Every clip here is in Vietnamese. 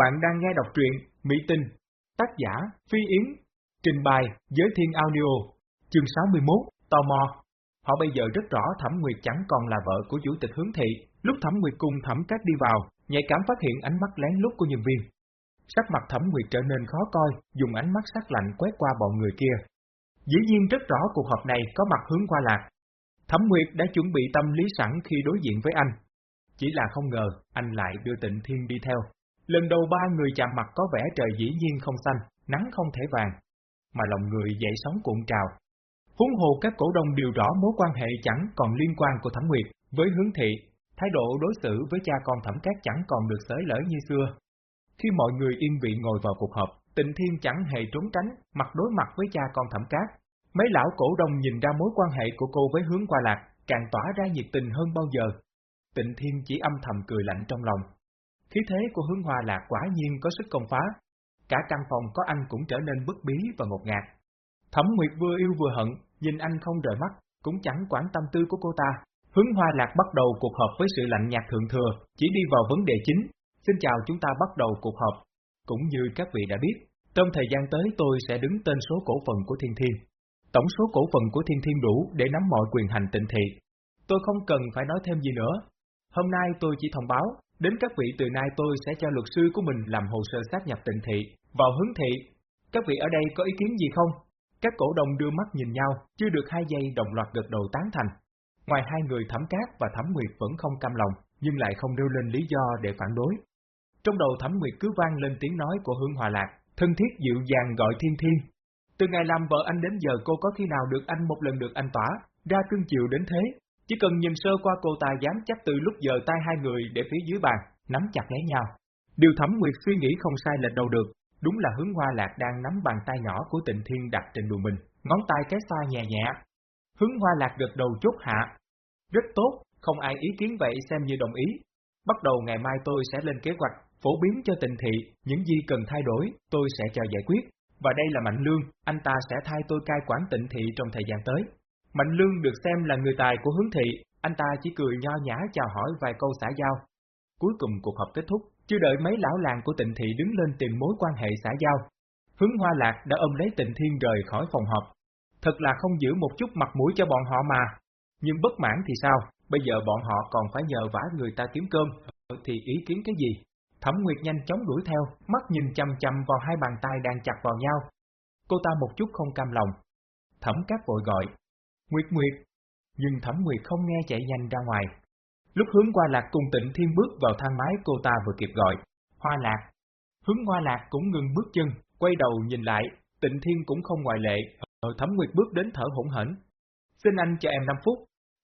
Bạn đang nghe đọc truyện Mỹ Tinh, tác giả Phi Yến, trình bày Giới Thiên Audio, chương 61, Tò mò. Họ bây giờ rất rõ Thẩm Nguyệt chẳng còn là vợ của chủ tịch hướng thị, lúc Thẩm Nguyệt cùng Thẩm Cát đi vào, nhạy cảm phát hiện ánh mắt lén lút của nhân viên. Sắc mặt Thẩm Nguyệt trở nên khó coi, dùng ánh mắt sắc lạnh quét qua bọn người kia. Dĩ nhiên rất rõ cuộc họp này có mặt hướng qua lạc. Thẩm Nguyệt đã chuẩn bị tâm lý sẵn khi đối diện với anh. Chỉ là không ngờ, anh lại đưa tịnh thiên đi theo. Lần đầu ba người chạm mặt có vẻ trời dĩ nhiên không xanh, nắng không thể vàng, mà lòng người dậy sóng cuộn trào. Huống hồ các cổ đông đều rõ mối quan hệ chẳng còn liên quan của Thẩm Nguyệt với hướng thị, thái độ đối xử với cha con Thẩm Cát chẳng còn được sới lỡ như xưa. Khi mọi người yên vị ngồi vào cuộc họp, Tịnh Thiên chẳng hề trốn tránh, mặt đối mặt với cha con Thẩm Cát. Mấy lão cổ đông nhìn ra mối quan hệ của cô với hướng qua lạc, càng tỏa ra nhiệt tình hơn bao giờ. Tịnh Thiên chỉ âm thầm cười lạnh trong lòng, Khí thế của hướng hoa lạc quả nhiên có sức công phá. Cả căn phòng có anh cũng trở nên bất bí và ngột ngạt. Thẩm Nguyệt vừa yêu vừa hận, nhìn anh không rời mắt, cũng chẳng quản tâm tư của cô ta. Hướng hoa lạc bắt đầu cuộc họp với sự lạnh nhạt thượng thừa, chỉ đi vào vấn đề chính. Xin chào chúng ta bắt đầu cuộc họp. Cũng như các vị đã biết, trong thời gian tới tôi sẽ đứng tên số cổ phần của Thiên Thiên. Tổng số cổ phần của Thiên Thiên đủ để nắm mọi quyền hành tịnh thị. Tôi không cần phải nói thêm gì nữa. Hôm nay tôi chỉ thông báo, Đến các vị từ nay tôi sẽ cho luật sư của mình làm hồ sơ xác nhập tịnh thị, vào hướng thị. Các vị ở đây có ý kiến gì không? Các cổ đông đưa mắt nhìn nhau, chưa được hai giây đồng loạt gật đầu tán thành. Ngoài hai người Thẩm Cát và Thẩm Nguyệt vẫn không cam lòng, nhưng lại không nêu lên lý do để phản đối. Trong đầu Thẩm Nguyệt cứ vang lên tiếng nói của Hương Hòa Lạc, thân thiết dịu dàng gọi Thiên Thiên. Từ ngày làm vợ anh đến giờ cô có khi nào được anh một lần được anh tỏa, ra cưng chiều đến thế, chỉ cần nhìn sơ qua cô ta dám chắc từ lúc giờ tay hai người để phía dưới bàn, nắm chặt lấy nhau. Điều thẩm nguyệt suy nghĩ không sai lệch đâu được, đúng là hướng hoa lạc đang nắm bàn tay nhỏ của tịnh thiên đặt trên đùi mình, ngón tay cái xoa nhẹ nhẹ. Hướng hoa lạc gật đầu chốt hạ. Rất tốt, không ai ý kiến vậy xem như đồng ý. Bắt đầu ngày mai tôi sẽ lên kế hoạch, phổ biến cho tịnh thị, những gì cần thay đổi, tôi sẽ cho giải quyết. Và đây là Mạnh Lương, anh ta sẽ thay tôi cai quản tịnh thị trong thời gian tới. Mạnh Lương được xem là người tài của hướng thị, anh ta chỉ cười nho nhã chào hỏi vài câu xã giao. Cuối cùng cuộc họp kết thúc, chưa đợi mấy lão làng của tịnh thị đứng lên tìm mối quan hệ xã giao. Hướng Hoa Lạc đã ôm lấy tịnh thiên rời khỏi phòng họp. Thật là không giữ một chút mặt mũi cho bọn họ mà. Nhưng bất mãn thì sao, bây giờ bọn họ còn phải nhờ vả người ta kiếm cơm, ờ, thì ý kiến cái gì? Thẩm Nguyệt nhanh chóng đuổi theo, mắt nhìn chăm chăm vào hai bàn tay đang chặt vào nhau. Cô ta một chút không cam lòng. Thẩm Cát vội gọi, Nguyệt Nguyệt, nhưng Thẩm Nguyệt không nghe chạy nhanh ra ngoài. Lúc hướng qua lạc cùng tịnh thiên bước vào thang máy cô ta vừa kịp gọi, Hoa Lạc. Hướng Hoa Lạc cũng ngừng bước chân, quay đầu nhìn lại, tịnh thiên cũng không ngoại lệ, ở Thẩm Nguyệt bước đến thở hỗn hển. Xin anh cho em 5 phút,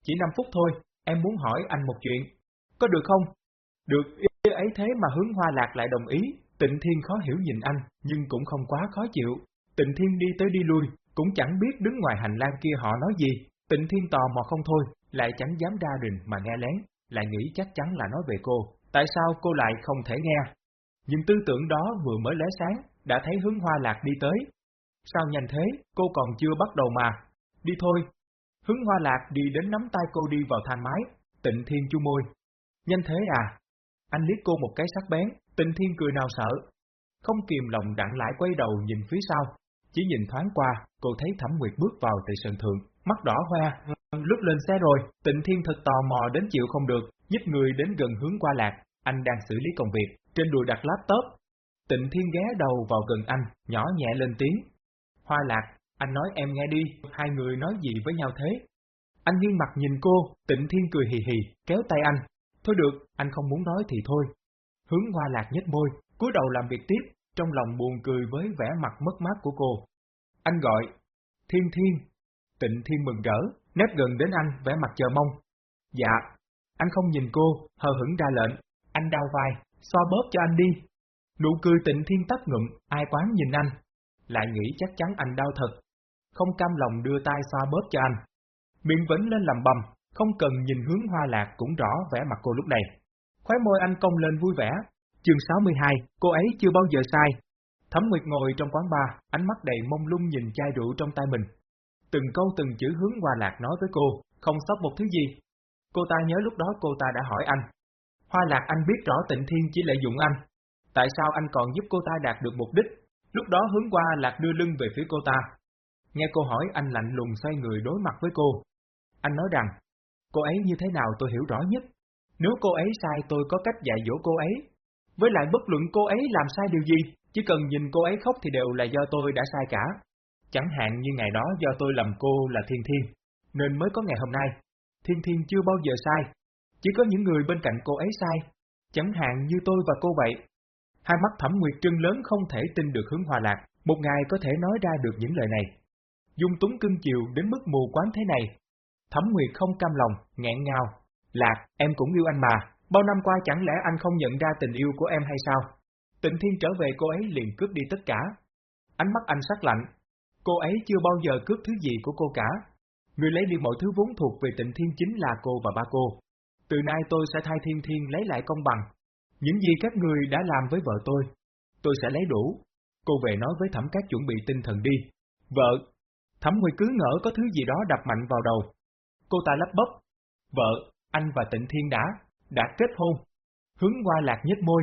chỉ 5 phút thôi, em muốn hỏi anh một chuyện. Có được không? Được, ý ấy thế mà hướng Hoa Lạc lại đồng ý, tịnh thiên khó hiểu nhìn anh, nhưng cũng không quá khó chịu. Tịnh thiên đi tới đi lui, cũng chẳng biết đứng ngoài hành lang kia họ nói gì, tịnh thiên tò mò không thôi, lại chẳng dám ra đình mà nghe lén, lại nghĩ chắc chắn là nói về cô, tại sao cô lại không thể nghe. Nhưng tư tưởng đó vừa mới lóe sáng, đã thấy hướng hoa lạc đi tới. Sao nhanh thế, cô còn chưa bắt đầu mà. Đi thôi. Hướng hoa lạc đi đến nắm tay cô đi vào thang máy, tịnh thiên chu môi. Nhanh thế à? Anh liếc cô một cái sắc bén, tịnh thiên cười nào sợ. Không kìm lòng đặng lại quay đầu nhìn phía sau, chỉ nhìn thoáng qua, cô thấy Thẩm Nguyệt bước vào từ sân thượng, mắt đỏ hoe, lúc lên xe rồi, tịnh thiên thật tò mò đến chịu không được, nhích người đến gần hướng qua lạc, anh đang xử lý công việc, trên đùi đặt laptop. Tịnh thiên ghé đầu vào gần anh, nhỏ nhẹ lên tiếng. Hoa lạc, anh nói em nghe đi, hai người nói gì với nhau thế? Anh nghiêng mặt nhìn cô, tịnh thiên cười hì hì, kéo tay anh. Thôi được, anh không muốn nói thì thôi. Hướng hoa lạc nhếch môi, cúi đầu làm việc tiếp, trong lòng buồn cười với vẻ mặt mất mát của cô. Anh gọi, Thiên Thiên. Tịnh Thiên mừng rỡ, nép gần đến anh, vẻ mặt chờ mong. Dạ, anh không nhìn cô, hờ hững ra lệnh, anh đau vai, xoa bóp cho anh đi. Nụ cười tịnh thiên tắt ngụm, ai quán nhìn anh, lại nghĩ chắc chắn anh đau thật. Không cam lòng đưa tay xoa bóp cho anh. Miệng vẫn lên làm bầm, không cần nhìn hướng hoa lạc cũng rõ vẻ mặt cô lúc này. Khóe môi anh cong lên vui vẻ, Chương 62, cô ấy chưa bao giờ sai. Thẩm Nguyệt ngồi trong quán bar, ánh mắt đầy mông lung nhìn chai rượu trong tay mình. Từng câu từng chữ hướng qua lạc nói với cô, không sót một thứ gì. Cô ta nhớ lúc đó cô ta đã hỏi anh. Hoa lạc anh biết rõ tịnh thiên chỉ lợi dụng anh. tại sao anh còn giúp cô ta đạt được mục đích? Lúc đó hướng qua Lạc đưa lưng về phía cô ta. Nghe cô hỏi anh lạnh lùng xoay người đối mặt với cô. Anh nói rằng, cô ấy như thế nào tôi hiểu rõ nhất. Nếu cô ấy sai tôi có cách dạy dỗ cô ấy. Với lại bất luận cô ấy làm sai điều gì, chỉ cần nhìn cô ấy khóc thì đều là do tôi đã sai cả. Chẳng hạn như ngày đó do tôi lầm cô là Thiên Thiên, nên mới có ngày hôm nay. Thiên Thiên chưa bao giờ sai, chỉ có những người bên cạnh cô ấy sai, chẳng hạn như tôi và cô vậy. Hai mắt thẩm nguyệt trưng lớn không thể tin được hướng hòa lạc, một ngày có thể nói ra được những lời này. Dung túng cưng chiều đến mức mù quáng thế này. Thẩm nguyệt không cam lòng, nghẹn ngào. Lạc, em cũng yêu anh mà, bao năm qua chẳng lẽ anh không nhận ra tình yêu của em hay sao? Tịnh Thiên trở về cô ấy liền cướp đi tất cả. Ánh mắt anh sắc lạnh. Cô ấy chưa bao giờ cướp thứ gì của cô cả. Người lấy đi mọi thứ vốn thuộc về Tịnh Thiên chính là cô và ba cô. Từ nay tôi sẽ thay Thiên Thiên lấy lại công bằng. Những gì các người đã làm với vợ tôi, tôi sẽ lấy đủ. Cô về nói với Thẩm Cát chuẩn bị tinh thần đi. Vợ! Thẩm Nguy cứ ngỡ có thứ gì đó đập mạnh vào đầu. Cô ta lắp bắp. Vợ, anh và Tịnh Thiên đã, đã kết hôn. Hướng qua lạc nhếch môi.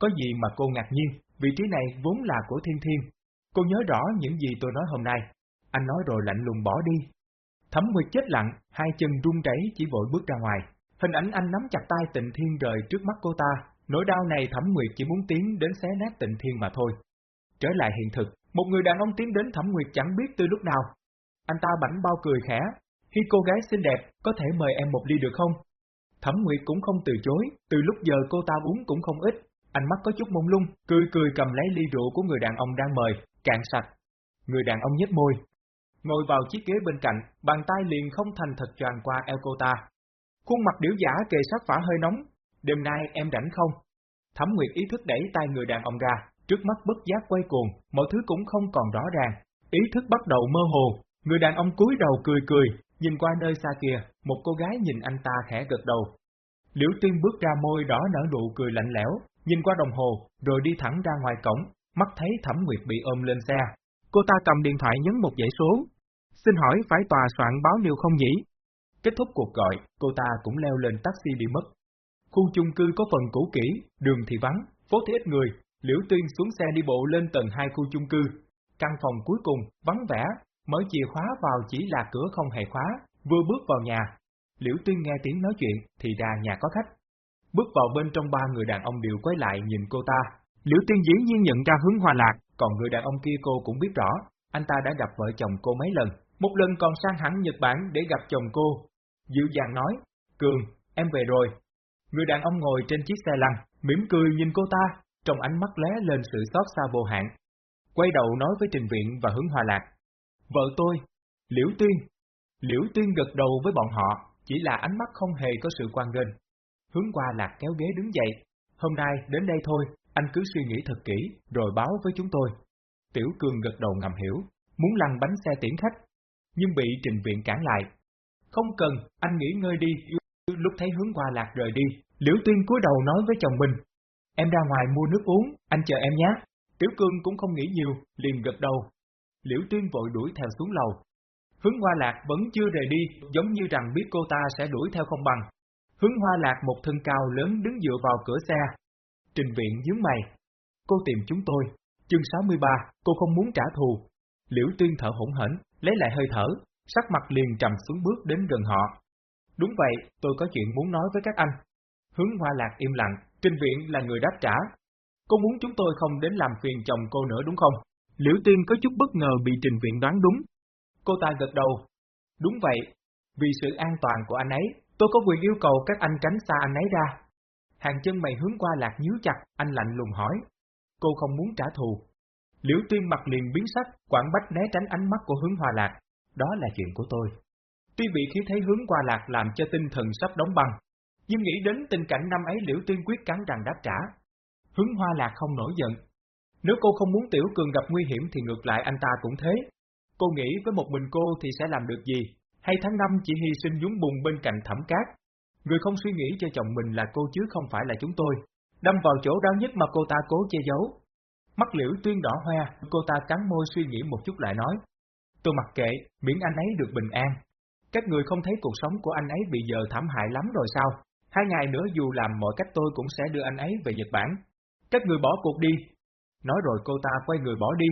Có gì mà cô ngạc nhiên, vị trí này vốn là của Thiên Thiên. Cô nhớ rõ những gì tôi nói hôm nay. Anh nói rồi lạnh lùng bỏ đi. Thẩm Nguyệt chết lặng, hai chân run rẩy chỉ vội bước ra ngoài. Hình ảnh anh nắm chặt tay tịnh thiên rời trước mắt cô ta, nỗi đau này Thẩm Nguyệt chỉ muốn tiến đến xé nát tịnh thiên mà thôi. Trở lại hiện thực, một người đàn ông tiến đến Thẩm Nguyệt chẳng biết từ lúc nào. Anh ta bảnh bao cười khẽ, khi cô gái xinh đẹp, có thể mời em một ly được không? Thẩm Nguyệt cũng không từ chối, từ lúc giờ cô ta uống cũng không ít, ánh mắt có chút mông lung, cười cười cầm lấy ly rượu của người đàn ông đang mời, cạn sạch. Người đàn ông nhếch môi, ngồi vào chiếc ghế bên cạnh, bàn tay liền không thành thật tràn qua eo cô ta. Khuôn mặt điểu giả kề sát phả hơi nóng, đêm nay em rảnh không? Thẩm Nguyệt ý thức đẩy tay người đàn ông ra, trước mắt bất giác quay cuồng, mọi thứ cũng không còn rõ ràng. Ý thức bắt đầu mơ hồ, người đàn ông cúi đầu cười cười, nhìn qua nơi xa kia, một cô gái nhìn anh ta khẽ gật đầu. Liễu Tiên bước ra môi đỏ nở nụ cười lạnh lẽo, nhìn qua đồng hồ, rồi đi thẳng ra ngoài cổng, mắt thấy Thẩm Nguyệt bị ôm lên xe. Cô ta cầm điện thoại nhấn một dãy số. Xin hỏi phải tòa soạn báo điều không nhỉ? Kết thúc cuộc gọi, cô ta cũng leo lên taxi đi mất. Khu chung cư có phần cũ kỹ, đường thì vắng, phố thì ít người, Liễu Tuyên xuống xe đi bộ lên tầng 2 khu chung cư. Căn phòng cuối cùng, vắng vẻ, mở chìa khóa vào chỉ là cửa không hề khóa, vừa bước vào nhà. Liễu Tuyên nghe tiếng nói chuyện, thì ra nhà có khách. Bước vào bên trong ba người đàn ông đều quay lại nhìn cô ta. Liễu Tuyên dĩ nhiên nhận ra hướng hòa lạc, còn người đàn ông kia cô cũng biết rõ, anh ta đã gặp vợ chồng cô mấy lần, một lần còn sang hẳn Nhật Bản để gặp chồng cô. Dịu dàng nói, Cường, em về rồi. Người đàn ông ngồi trên chiếc xe lăn, mỉm cười nhìn cô ta, trong ánh mắt lé lên sự xót xa vô hạn. Quay đầu nói với Trình Viện và Hướng Hòa Lạc. Vợ tôi, Liễu Tuyên. Liễu Tuyên gật đầu với bọn họ, chỉ là ánh mắt không hề có sự quan nghênh. Hướng qua Lạc kéo ghế đứng dậy. Hôm nay đến đây thôi, anh cứ suy nghĩ thật kỹ, rồi báo với chúng tôi. Tiểu Cường gật đầu ngầm hiểu, muốn lăn bánh xe tiễn khách, nhưng bị Trình Viện cản lại. Không cần, anh nghỉ ngơi đi, lúc thấy hướng qua lạc rời đi, Liễu Tuyên cúi đầu nói với chồng mình. Em ra ngoài mua nước uống, anh chờ em nhé. Tiểu Cương cũng không nghĩ nhiều, liền gật đầu. Liễu Tuyên vội đuổi theo xuống lầu. Hướng Hoa Lạc vẫn chưa rời đi, giống như rằng biết cô ta sẽ đuổi theo không bằng. Hướng Hoa Lạc một thân cao lớn đứng dựa vào cửa xe. Trình viện nhướng mày. Cô tìm chúng tôi. Chương 63, cô không muốn trả thù. Liễu Tuyên thở hỗn hển, lấy lại hơi thở, sắc mặt liền trầm xuống bước đến gần họ. Đúng vậy, tôi có chuyện muốn nói với các anh. Hướng Hoa Lạc im lặng, Trình Viện là người đáp trả. Cô muốn chúng tôi không đến làm phiền chồng cô nữa đúng không? Liễu Tiên có chút bất ngờ bị Trình Viện đoán đúng. Cô ta gật đầu. Đúng vậy, vì sự an toàn của anh ấy, tôi có quyền yêu cầu các anh tránh xa anh ấy ra. Hàng chân mày hướng qua lạc nhíu chặt, anh lạnh lùng hỏi. Cô không muốn trả thù. Liễu Tuyên mặt liền biến sắc, quảng bách né tránh ánh mắt của hướng hòa lạc. Đó là chuyện của tôi. Tuy bị khí thấy hướng qua lạc làm cho tinh thần sắp đóng băng, nhưng nghĩ đến tình cảnh năm ấy Liễu Tuyên quyết cắn rằng đáp trả. Hướng hoa lạc không nổi giận. Nếu cô không muốn Tiểu Cường gặp nguy hiểm thì ngược lại anh ta cũng thế. Cô nghĩ với một mình cô thì sẽ làm được gì? Hay tháng năm chỉ hy sinh dúng bùn bên cạnh thẩm cát? Người không suy nghĩ cho chồng mình là cô chứ không phải là chúng tôi. Đâm vào chỗ đau nhất mà cô ta cố che giấu. Mắt liễu tuyên đỏ hoa, cô ta cắn môi suy nghĩ một chút lại nói. Tôi mặc kệ, miễn anh ấy được bình an. Các người không thấy cuộc sống của anh ấy bị giờ thảm hại lắm rồi sao? Hai ngày nữa dù làm mọi cách tôi cũng sẽ đưa anh ấy về Nhật Bản. các người bỏ cuộc đi. Nói rồi cô ta quay người bỏ đi.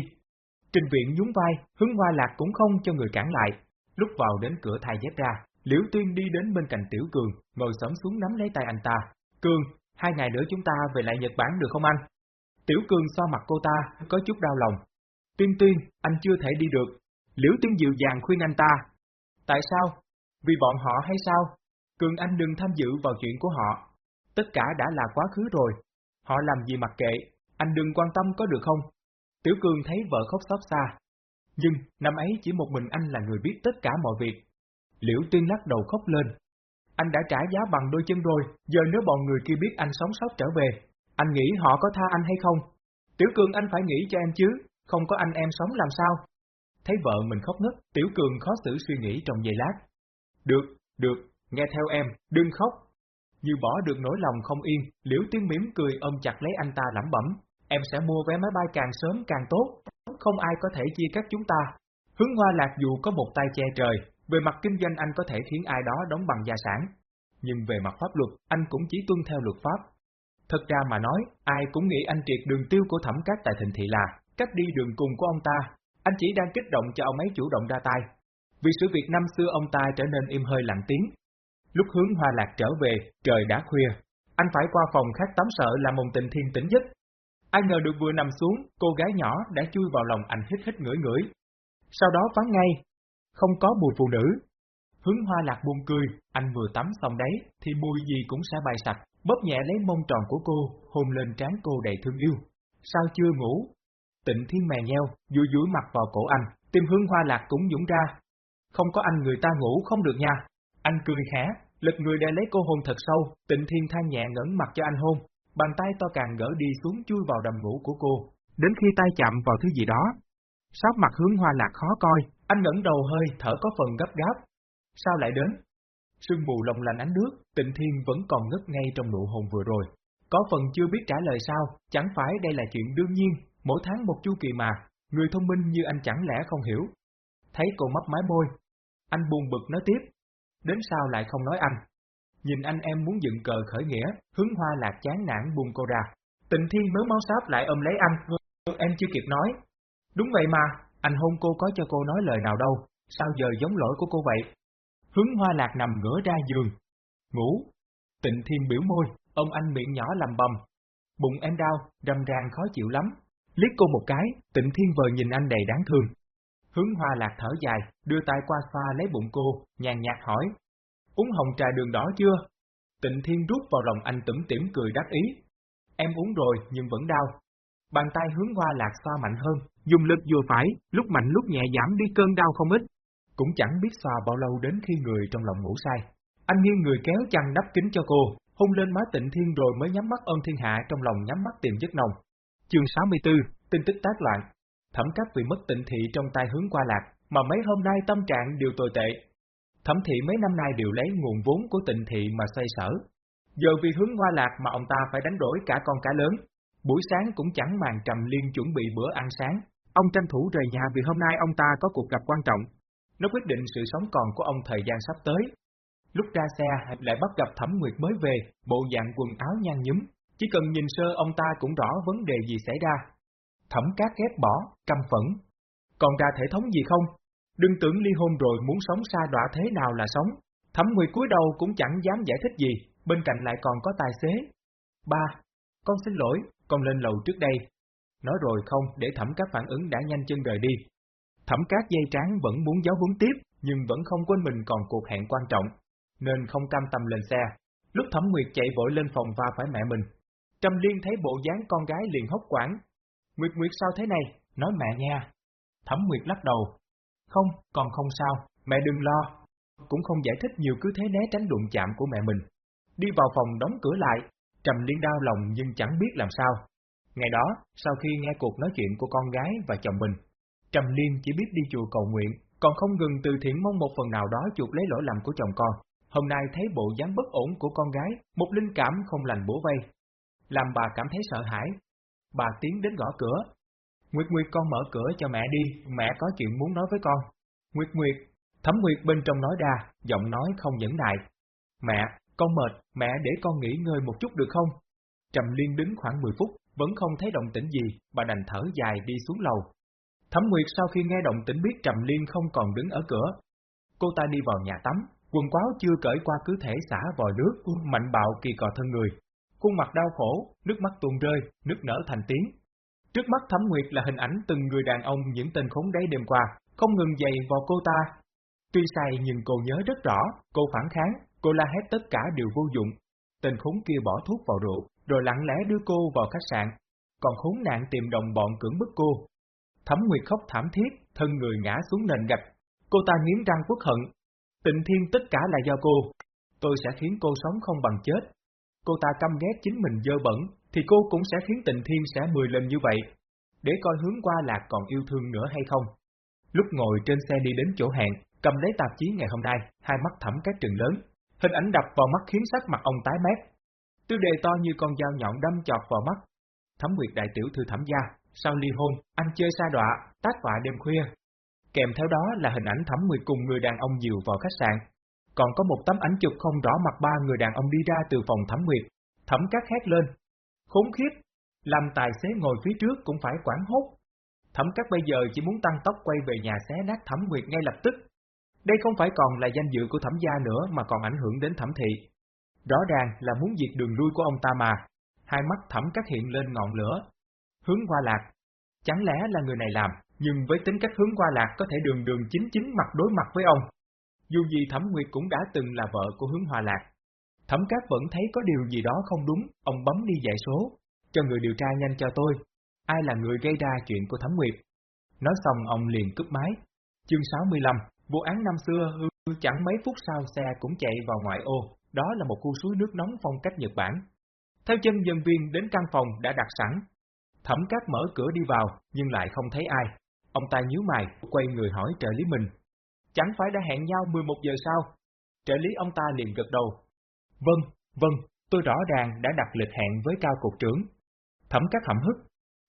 Trình viện nhún vai, hướng hoa lạc cũng không cho người cản lại. Lúc vào đến cửa thay dép ra, Liễu Tuyên đi đến bên cạnh Tiểu Cường, ngồi sẫm xuống nắm lấy tay anh ta. Cường, hai ngày nữa chúng ta về lại Nhật Bản được không anh? Tiểu Cường so mặt cô ta, có chút đau lòng. Tuyên Tuyên, anh chưa thể đi được. Liễu Tuyên dịu dàng khuyên anh ta. Tại sao? Vì bọn họ hay sao? Cường anh đừng tham dự vào chuyện của họ. Tất cả đã là quá khứ rồi. Họ làm gì mặc kệ, anh đừng quan tâm có được không? Tiểu Cường thấy vợ khóc xót xa. Nhưng, năm ấy chỉ một mình anh là người biết tất cả mọi việc. Liễu Tuyên lắc đầu khóc lên. Anh đã trả giá bằng đôi chân rồi, giờ nếu bọn người kia biết anh sống sót trở về, anh nghĩ họ có tha anh hay không? Tiểu Cường anh phải nghĩ cho em chứ, không có anh em sống làm sao? Thấy vợ mình khóc ngất, Tiểu Cường khó xử suy nghĩ trong giây lát. Được, được, nghe theo em, đừng khóc. Như bỏ được nỗi lòng không yên, Liễu Tuyên mỉm cười ôm chặt lấy anh ta lẩm bẩm. Em sẽ mua vé máy bay càng sớm càng tốt, không ai có thể chia cắt chúng ta. Hướng hoa lạc dù có một tay che trời, về mặt kinh doanh anh có thể khiến ai đó đóng bằng gia sản. Nhưng về mặt pháp luật, anh cũng chỉ tuân theo luật pháp. Thật ra mà nói, ai cũng nghĩ anh triệt đường tiêu của thẩm cát tại thịnh thị là, cách đi đường cùng của ông ta. Anh chỉ đang kích động cho ông ấy chủ động ra tay. Vì sự việc năm xưa ông ta trở nên im hơi lặng tiếng. Lúc hướng hoa lạc trở về, trời đã khuya. Anh phải qua phòng khách tắm sợ là mộng tình thiên tĩnh giấc. Ai ngờ được vừa nằm xuống, cô gái nhỏ đã chui vào lòng anh hít hít ngửi ngửi. Sau đó phán ngay, không có mùi phụ nữ. Hướng hoa lạc buông cười, anh vừa tắm xong đấy, thì mùi gì cũng sẽ bay sạch, bóp nhẹ lấy mông tròn của cô, hôn lên trán cô đầy thương yêu. Sao chưa ngủ? Tịnh thiên mè nheo, vui vui mặt vào cổ anh, tim hướng hoa lạc cũng dũng ra. Không có anh người ta ngủ không được nha. Anh cười khẽ, lực người đè lấy cô hôn thật sâu, tịnh thiên than nhẹ ngẩn mặt cho anh hôn, bàn tay to càng gỡ đi xuống chui vào đầm ngủ của cô. Đến khi tay chạm vào thứ gì đó, Sắc mặt hướng hoa lạc khó coi, anh ngẩng đầu hơi thở có phần gấp gáp. Sao lại đến? Sương mù lồng lành ánh nước, tịnh thiên vẫn còn ngất ngay trong nụ hôn vừa rồi. Có phần chưa biết trả lời sao, chẳng phải đây là chuyện đương nhiên, mỗi tháng một chu kỳ mà, người thông minh như anh chẳng lẽ không hiểu. Thấy cô mấp mái môi, anh buồn bực nói tiếp, đến sao lại không nói anh. Nhìn anh em muốn dựng cờ khởi nghĩa, hướng hoa lạc chán nản buông cô ra. Tịnh thiên mớ máu sáp lại ôm lấy anh, em chưa kịp nói, Đúng vậy mà, anh hôn cô có cho cô nói lời nào đâu, sao giờ giống lỗi của cô vậy? Hướng hoa lạc nằm ngửa ra giường. Ngủ. Tịnh thiên biểu môi, ông anh miệng nhỏ làm bầm. Bụng em đau, rầm ràng khó chịu lắm. Liếc cô một cái, tịnh thiên vờ nhìn anh đầy đáng thương. Hướng hoa lạc thở dài, đưa tay qua xoa lấy bụng cô, nhàn nhạt hỏi. Uống hồng trà đường đỏ chưa? Tịnh thiên rút vào lòng anh tủm tỉm cười đáp ý. Em uống rồi nhưng vẫn đau. Bàn tay hướng hoa lạc xoa mạnh hơn, dùng lực vừa phải, lúc mạnh lúc nhẹ giảm đi cơn đau không ít. Cũng chẳng biết xoa bao lâu đến khi người trong lòng ngủ say. Anh nghiêng người kéo chăn đắp kính cho cô, hôn lên má tịnh thiên rồi mới nhắm mắt ôm thiên hạ trong lòng nhắm mắt tìm giấc nồng. Chương 64, tin tức tác loạn. Thẩm cách vì mất tịnh thị trong tay hướng qua lạc, mà mấy hôm nay tâm trạng đều tồi tệ. Thẩm thị mấy năm nay đều lấy nguồn vốn của tịnh thị mà xoay sở. Giờ vì hướng hoa lạc mà ông ta phải đánh đổi cả con cá lớn, Buổi sáng cũng chẳng màng trầm liên chuẩn bị bữa ăn sáng, ông tranh thủ rời nhà vì hôm nay ông ta có cuộc gặp quan trọng. Nó quyết định sự sống còn của ông thời gian sắp tới. Lúc ra xe lại bắt gặp Thẩm Nguyệt mới về, bộ dạng quần áo nhan nhúm, chỉ cần nhìn sơ ông ta cũng rõ vấn đề gì xảy ra. Thẩm cát ghét bỏ, căm phẫn. Còn ra thể thống gì không? Đừng tưởng ly hôn rồi muốn sống xa đọa thế nào là sống. Thẩm Nguyệt cúi đầu cũng chẳng dám giải thích gì, bên cạnh lại còn có tài xế. Ba, con xin lỗi, con lên lầu trước đây. Nói rồi không, để thẩm các phản ứng đã nhanh chân rời đi. Thẩm cát dây tráng vẫn muốn giáo huấn tiếp, nhưng vẫn không quên mình còn cuộc hẹn quan trọng, nên không cam tâm lên xe. Lúc Thẩm Nguyệt chạy vội lên phòng va phải mẹ mình. Trầm Liên thấy bộ dáng con gái liền hốc quảng. Nguyệt Nguyệt sao thế này? Nói mẹ nha. Thẩm Nguyệt lắc đầu. Không, còn không sao, mẹ đừng lo. Cũng không giải thích nhiều cứ thế né tránh đụng chạm của mẹ mình. Đi vào phòng đóng cửa lại, Trầm Liên đau lòng nhưng chẳng biết làm sao. Ngày đó, sau khi nghe cuộc nói chuyện của con gái và chồng mình, Trầm Liên chỉ biết đi chùa cầu nguyện, còn không ngừng từ thiện mong một phần nào đó chuộc lấy lỗi lầm của chồng con. Hôm nay thấy bộ dáng bất ổn của con gái, một linh cảm không lành bổ vây. Làm bà cảm thấy sợ hãi. Bà tiến đến gõ cửa. Nguyệt Nguyệt con mở cửa cho mẹ đi, mẹ có chuyện muốn nói với con. Nguyệt Nguyệt, Thẩm Nguyệt bên trong nói ra, giọng nói không nhẫn nại. Mẹ, con mệt, mẹ để con nghỉ ngơi một chút được không? Trầm Liên đứng khoảng 10 phút, vẫn không thấy động tĩnh gì, bà đành thở dài đi xuống lầu. Thẩm Nguyệt sau khi nghe động tĩnh biết Trầm Liên không còn đứng ở cửa. Cô ta đi vào nhà tắm, quần quáo chưa cởi qua cứ thể xả vòi nước, mạnh bạo kỳ cò thân người. Khuôn mặt đau khổ, nước mắt tuôn rơi, nước nở thành tiếng. Trước mắt Thẩm Nguyệt là hình ảnh từng người đàn ông những tên khốn đáy đêm qua, không ngừng dày vào cô ta. Tuy sai nhưng cô nhớ rất rõ, cô phản kháng, cô la hét tất cả đều vô dụng. Tên khốn kia bỏ thuốc vào rượu, rồi lặng lẽ đưa cô vào khách sạn. Còn khốn nạn tìm đồng bọn cưỡng bức cô. Thẩm Nguyệt khóc thảm thiết, thân người ngã xuống nền gạch. Cô ta nghiến răng quốc hận. Tịnh thiên tất cả là do cô. Tôi sẽ khiến cô sống không bằng chết. Cô ta căm ghét chính mình dơ bẩn, thì cô cũng sẽ khiến tình thiên sẽ 10 lần như vậy. Để coi hướng qua lạc còn yêu thương nữa hay không. Lúc ngồi trên xe đi đến chỗ hẹn, cầm lấy tạp chí ngày hôm nay, hai mắt thẩm các trừng lớn. Hình ảnh đập vào mắt khiến sắc mặt ông tái mét. Tiêu đề to như con dao nhọn đâm chọt vào mắt. Thẩm Nguyệt đại tiểu thư thẩm gia, sau ly hôn, anh chơi xa đọa, tác họa đêm khuya. Kèm theo đó là hình ảnh Thẩm Nguyệt cùng người đàn ông dìu vào khách sạn. Còn có một tấm ảnh chụp không rõ mặt ba người đàn ông đi ra từ phòng Thẩm Nguyệt. Thẩm các hét lên. Khốn khiếp, làm tài xế ngồi phía trước cũng phải quản hốt. Thẩm cát bây giờ chỉ muốn tăng tốc quay về nhà xé nát Thẩm Nguyệt ngay lập tức. Đây không phải còn là danh dự của thẩm gia nữa mà còn ảnh hưởng đến thẩm thị. Rõ ràng là muốn diệt đường lui của ông ta mà. Hai mắt thẩm cát hiện lên ngọn lửa. Hướng qua lạc. Chẳng lẽ là người này làm, nhưng với tính cách hướng qua lạc có thể đường đường chính chính mặt đối mặt với ông. Dù gì Thẩm Nguyệt cũng đã từng là vợ của hướng hoa lạc. Thẩm Cát vẫn thấy có điều gì đó không đúng, ông bấm đi dạy số, cho người điều tra nhanh cho tôi. Ai là người gây ra chuyện của Thẩm Nguyệt? Nói xong ông liền cướp máy. Chương 65, vụ án năm xưa hư chẳng mấy phút sau xe cũng chạy vào ngoại ô, đó là một khu suối nước nóng phong cách Nhật Bản. Theo chân nhân viên đến căn phòng đã đặt sẵn. Thẩm Cát mở cửa đi vào, nhưng lại không thấy ai. Ông ta nhíu mày, quay người hỏi trợ lý mình. Chẳng phải đã hẹn nhau 11 giờ sao? Trợ lý ông ta liền gật đầu. Vâng, vâng, tôi rõ ràng đã đặt lịch hẹn với cao cục trưởng. Thẩm Cát hậm hức.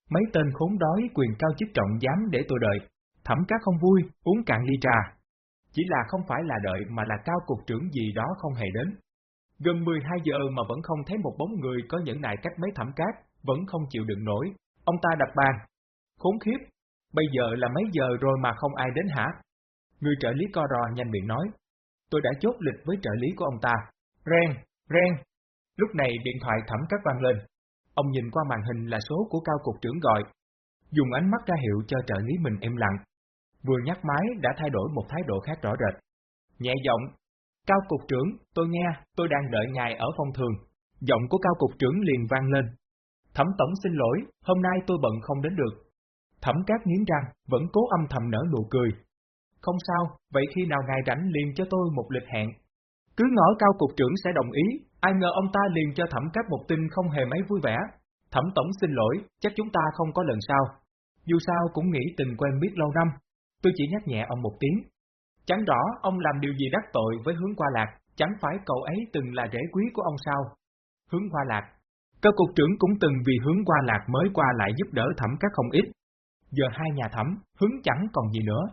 Mấy tên khốn đói quyền cao chức trọng dám để tôi đợi. Thẩm Cát không vui, uống cạn ly trà. Chỉ là không phải là đợi mà là cao cục trưởng gì đó không hề đến. Gần 12 giờ mà vẫn không thấy một bóng người có những nại cách mấy thẩm cát, vẫn không chịu đựng nổi. Ông ta đập bàn. Khốn khiếp, bây giờ là mấy giờ rồi mà không ai đến hả? Người trợ lý co rò nhanh miệng nói. Tôi đã chốt lịch với trợ lý của ông ta. Ren, ren. Lúc này điện thoại thẩm cắt vang lên. Ông nhìn qua màn hình là số của cao cục trưởng gọi. Dùng ánh mắt ra hiệu cho trợ lý mình im lặng. Vừa nhắc máy đã thay đổi một thái độ khác rõ rệt. Nhẹ giọng. Cao cục trưởng, tôi nghe, tôi đang đợi ngài ở phòng thường. Giọng của cao cục trưởng liền vang lên. Thẩm tổng xin lỗi, hôm nay tôi bận không đến được. Thẩm cát nghiến răng, vẫn cố âm thầm nở nụ cười, không sao, vậy khi nào ngài rảnh liền cho tôi một lịch hẹn. Cứ ngỡ cao cục trưởng sẽ đồng ý, ai ngờ ông ta liền cho thẩm cát một tin không hề mấy vui vẻ. Thẩm tổng xin lỗi, chắc chúng ta không có lần sau. Dù sao cũng nghĩ tình quen biết lâu năm, tôi chỉ nhắc nhẹ ông một tiếng. Chẳng rõ ông làm điều gì đắc tội với hướng qua lạc, chẳng phải cậu ấy từng là rễ quý của ông sao? Hướng qua lạc. Cơ cục trưởng cũng từng vì hướng qua lạc mới qua lại giúp đỡ thẩm cát không ít. Giờ hai nhà thẩm, hướng chẳng còn gì nữa,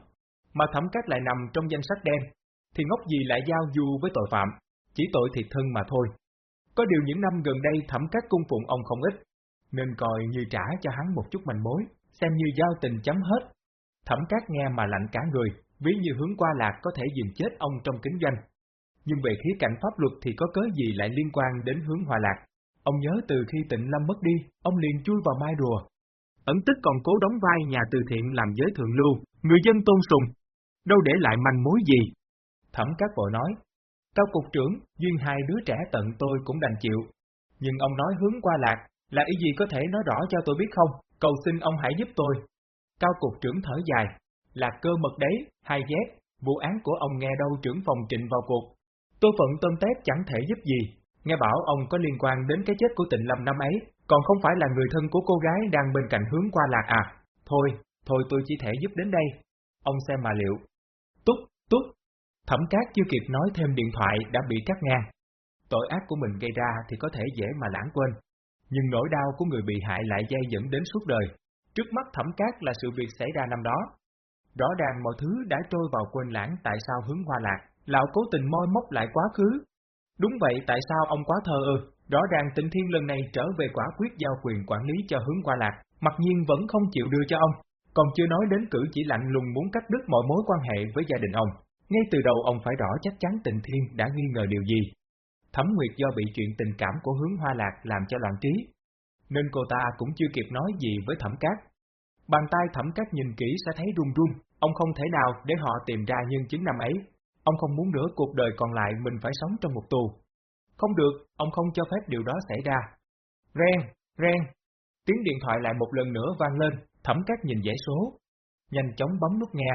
mà thẩm cát lại nằm trong danh sách đen, thì ngốc gì lại giao du với tội phạm, chỉ tội thiệt thân mà thôi. Có điều những năm gần đây thẩm cát cung phụng ông không ít, nên coi như trả cho hắn một chút manh mối, xem như giao tình chấm hết. Thẩm cát nghe mà lạnh cả người, ví như hướng qua lạc có thể dìm chết ông trong kính danh. Nhưng về khía cạnh pháp luật thì có cớ gì lại liên quan đến hướng hòa lạc. Ông nhớ từ khi tịnh lâm mất đi, ông liền chui vào mai đùa. Ẩn tích còn cố đóng vai nhà từ thiện làm giới thượng lưu, người dân tôn sùng, đâu để lại manh mối gì. Thẩm các bộ nói, Cao cục trưởng, duyên hai đứa trẻ tận tôi cũng đành chịu. Nhưng ông nói hướng qua lạc, là ý gì có thể nói rõ cho tôi biết không? Cầu xin ông hãy giúp tôi. Cao cục trưởng thở dài, là cơ mật đấy, hai dép, vụ án của ông nghe đâu trưởng phòng trịnh vào cuộc. Tôi phận tôm tép chẳng thể giúp gì, nghe bảo ông có liên quan đến cái chết của tịnh lâm năm ấy, còn không phải là người thân của cô gái đang bên cạnh hướng qua lạc à. Thôi, thôi tôi chỉ thể giúp đến đây. Ông xem mà liệu, Túc, túc. Thẩm cát chưa kịp nói thêm điện thoại đã bị cắt ngang. Tội ác của mình gây ra thì có thể dễ mà lãng quên, nhưng nỗi đau của người bị hại lại dây dẫn đến suốt đời. Trước mắt thẩm cát là sự việc xảy ra năm đó. Rõ ràng mọi thứ đã trôi vào quên lãng tại sao hướng hoa lạc, lão cố tình moi móc lại quá khứ. Đúng vậy tại sao ông quá thơ ơ, Rõ ràng tịnh thiên lần này trở về quả quyết giao quyền quản lý cho hướng Hoa lạc, mặc nhiên vẫn không chịu đưa cho ông, còn chưa nói đến cử chỉ lạnh lùng muốn cắt đứt mọi mối quan hệ với gia đình ông. Ngay từ đầu ông phải rõ chắc chắn tịnh thiên đã nghi ngờ điều gì. Thẩm Nguyệt do bị chuyện tình cảm của hướng hoa lạc làm cho loạn trí, nên cô ta cũng chưa kịp nói gì với thẩm cát. Bàn tay thẩm cát nhìn kỹ sẽ thấy run run, ông không thể nào để họ tìm ra nhân chứng năm ấy. Ông không muốn nữa cuộc đời còn lại mình phải sống trong một tù. Không được, ông không cho phép điều đó xảy ra. Ren, ren. Tiếng điện thoại lại một lần nữa vang lên, thẩm cát nhìn dãy số. Nhanh chóng bấm nút nghe.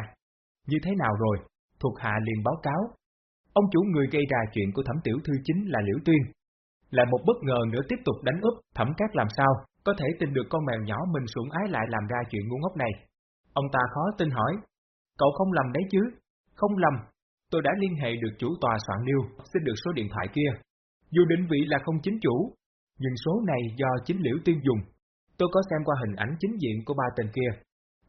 Như thế nào rồi? Thuộc hạ liền báo cáo. Ông chủ người gây ra chuyện của thẩm tiểu thư chính là Liễu Tuyên. Lại một bất ngờ nữa tiếp tục đánh úp, thẩm cát làm sao, có thể tin được con mèo nhỏ mình sủng ái lại làm ra chuyện ngu ngốc này. Ông ta khó tin hỏi, cậu không lầm đấy chứ? Không lầm, tôi đã liên hệ được chủ tòa soạn liêu, xin được số điện thoại kia. Dù định vị là không chính chủ, nhưng số này do chính liễu Tuyên dùng. Tôi có xem qua hình ảnh chính diện của ba tên kia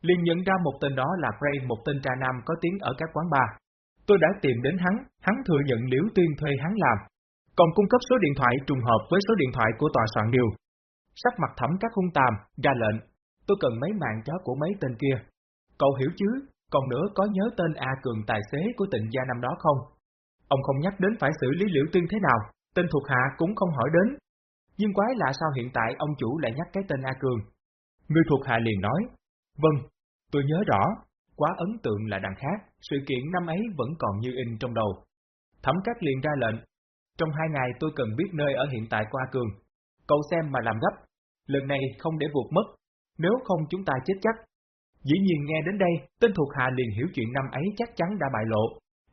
liền nhận ra một tên đó là Ray một tên trà nam có tiếng ở các quán bar. Tôi đã tìm đến hắn, hắn thừa nhận liễu Tuyên thuê hắn làm, còn cung cấp số điện thoại trùng hợp với số điện thoại của tòa soạn điều. Sắc mặt thẩm các hung tàm, ra lệnh, tôi cần mấy mạng chó của mấy tên kia. Cậu hiểu chứ, còn nữa có nhớ tên A Cường tài xế của tịnh gia năm đó không? Ông không nhắc đến phải xử lý liễu tuyên thế nào, tên thuộc hạ cũng không hỏi đến. Nhưng quái lạ sao hiện tại ông chủ lại nhắc cái tên A Cường. Người thuộc hạ liền nói, vâng, tôi nhớ rõ, quá ấn tượng là đằng khác, sự kiện năm ấy vẫn còn như in trong đầu. Thẩm Cát liền ra lệnh, trong hai ngày tôi cần biết nơi ở hiện tại của A Cường. Cậu xem mà làm gấp. Lần này không để vụt mất. Nếu không chúng ta chết chắc. Dĩ nhiên nghe đến đây, tên thuộc hạ liền hiểu chuyện năm ấy chắc chắn đã bại lộ.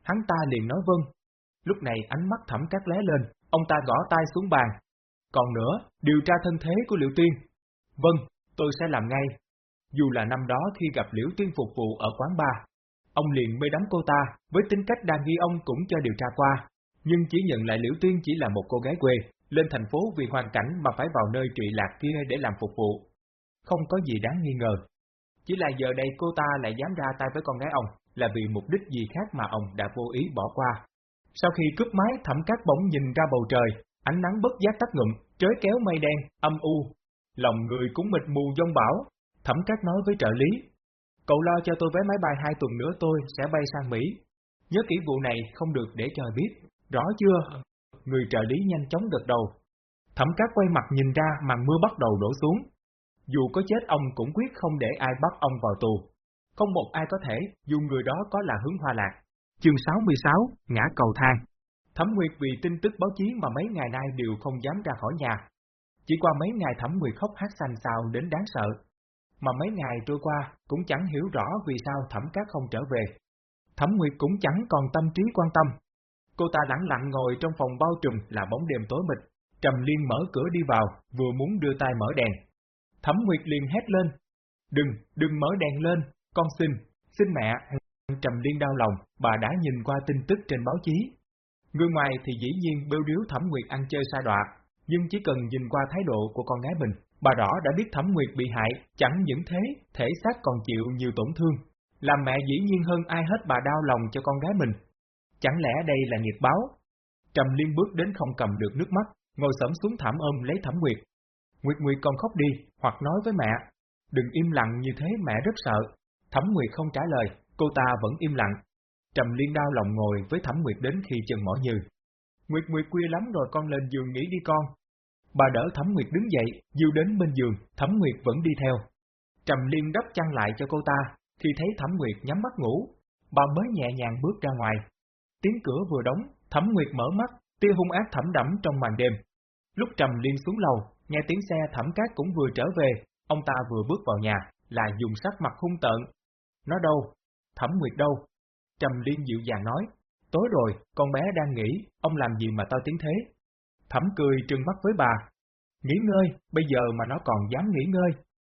Hắn ta liền nói vâng. Lúc này ánh mắt thẩm cát lé lên, ông ta gõ tay xuống bàn. Còn nữa, điều tra thân thế của Liễu tiên. Vâng, tôi sẽ làm ngay. Dù là năm đó khi gặp Liễu Tuyên phục vụ ở quán bar, ông liền mê đắm cô ta, với tính cách đa nghi ông cũng cho điều tra qua nhưng chỉ nhận lại Liễu Tuyên chỉ là một cô gái quê, lên thành phố vì hoàn cảnh mà phải vào nơi trụy lạc kia để làm phục vụ. Không có gì đáng nghi ngờ. Chỉ là giờ đây cô ta lại dám ra tay với con gái ông, là vì mục đích gì khác mà ông đã vô ý bỏ qua. Sau khi cướp máy thẩm cát bỗng nhìn ra bầu trời, ánh nắng bất giác tắt ngụm, trới kéo mây đen, âm u. Lòng người cũng mịt mù dông bão, thẩm cát nói với trợ lý. Cậu lo cho tôi vé máy bay hai tuần nữa tôi sẽ bay sang Mỹ. Nhớ kỹ vụ này không được để cho biết. Rõ chưa? Người trợ lý nhanh chóng gật đầu. Thẩm cát quay mặt nhìn ra màn mưa bắt đầu đổ xuống. Dù có chết ông cũng quyết không để ai bắt ông vào tù. Không một ai có thể, dù người đó có là hướng hoa lạc. Chương 66, Ngã cầu thang. Thẩm Nguyệt vì tin tức báo chí mà mấy ngày nay đều không dám ra khỏi nhà. Chỉ qua mấy ngày Thẩm Nguyệt khóc hát xanh xao đến đáng sợ. Mà mấy ngày trôi qua, cũng chẳng hiểu rõ vì sao Thẩm Cát không trở về. Thẩm Nguyệt cũng chẳng còn tâm trí quan tâm, Cô ta lặng lặng ngồi trong phòng bao trùm là bóng đêm tối mịt. Trầm Liên mở cửa đi vào, vừa muốn đưa tay mở đèn. Thẩm Nguyệt liền hét lên. Đừng, đừng mở đèn lên, con xin, xin mẹ. Trầm Liên đau lòng, bà đã nhìn qua tin tức trên báo chí. Người ngoài thì dĩ nhiên bêu điếu Thẩm Nguyệt ăn chơi xa đoạ, nhưng chỉ cần nhìn qua thái độ của con gái mình, bà rõ đã biết Thẩm Nguyệt bị hại, chẳng những thế, thể xác còn chịu nhiều tổn thương. Làm mẹ dĩ nhiên hơn ai hết bà đau lòng cho con gái mình, Chẳng lẽ đây là nghiệp báo? Trầm Liên bước đến không cầm được nước mắt, ngồi sẫm xuống thảm ôm lấy Thẩm Nguyệt. Nguyệt Nguyệt còn khóc đi, hoặc nói với mẹ. Đừng im lặng như thế mẹ rất sợ. Thẩm Nguyệt không trả lời, cô ta vẫn im lặng. Trầm Liên đau lòng ngồi với Thẩm Nguyệt đến khi chân mỏi như. Nguyệt Nguyệt khuya lắm rồi con lên giường nghỉ đi con. Bà đỡ Thẩm Nguyệt đứng dậy, dìu đến bên giường, Thẩm Nguyệt vẫn đi theo. Trầm Liên đắp chăn lại cho cô ta, khi thấy Thẩm Nguyệt nhắm mắt ngủ, bà mới nhẹ nhàng bước ra ngoài, Tiếng cửa vừa đóng, Thẩm Nguyệt mở mắt, tia hung ác thẩm đẫm trong màn đêm. Lúc Trầm Liên xuống lầu, nghe tiếng xe Thẩm Cát cũng vừa trở về, ông ta vừa bước vào nhà, là dùng sắc mặt hung tợn. Nó đâu? Thẩm Nguyệt đâu? Trầm Liên dịu dàng nói, tối rồi, con bé đang nghỉ, ông làm gì mà to tiếng thế? Thẩm cười trừng mắt với bà. Nghỉ ngơi, bây giờ mà nó còn dám nghỉ ngơi.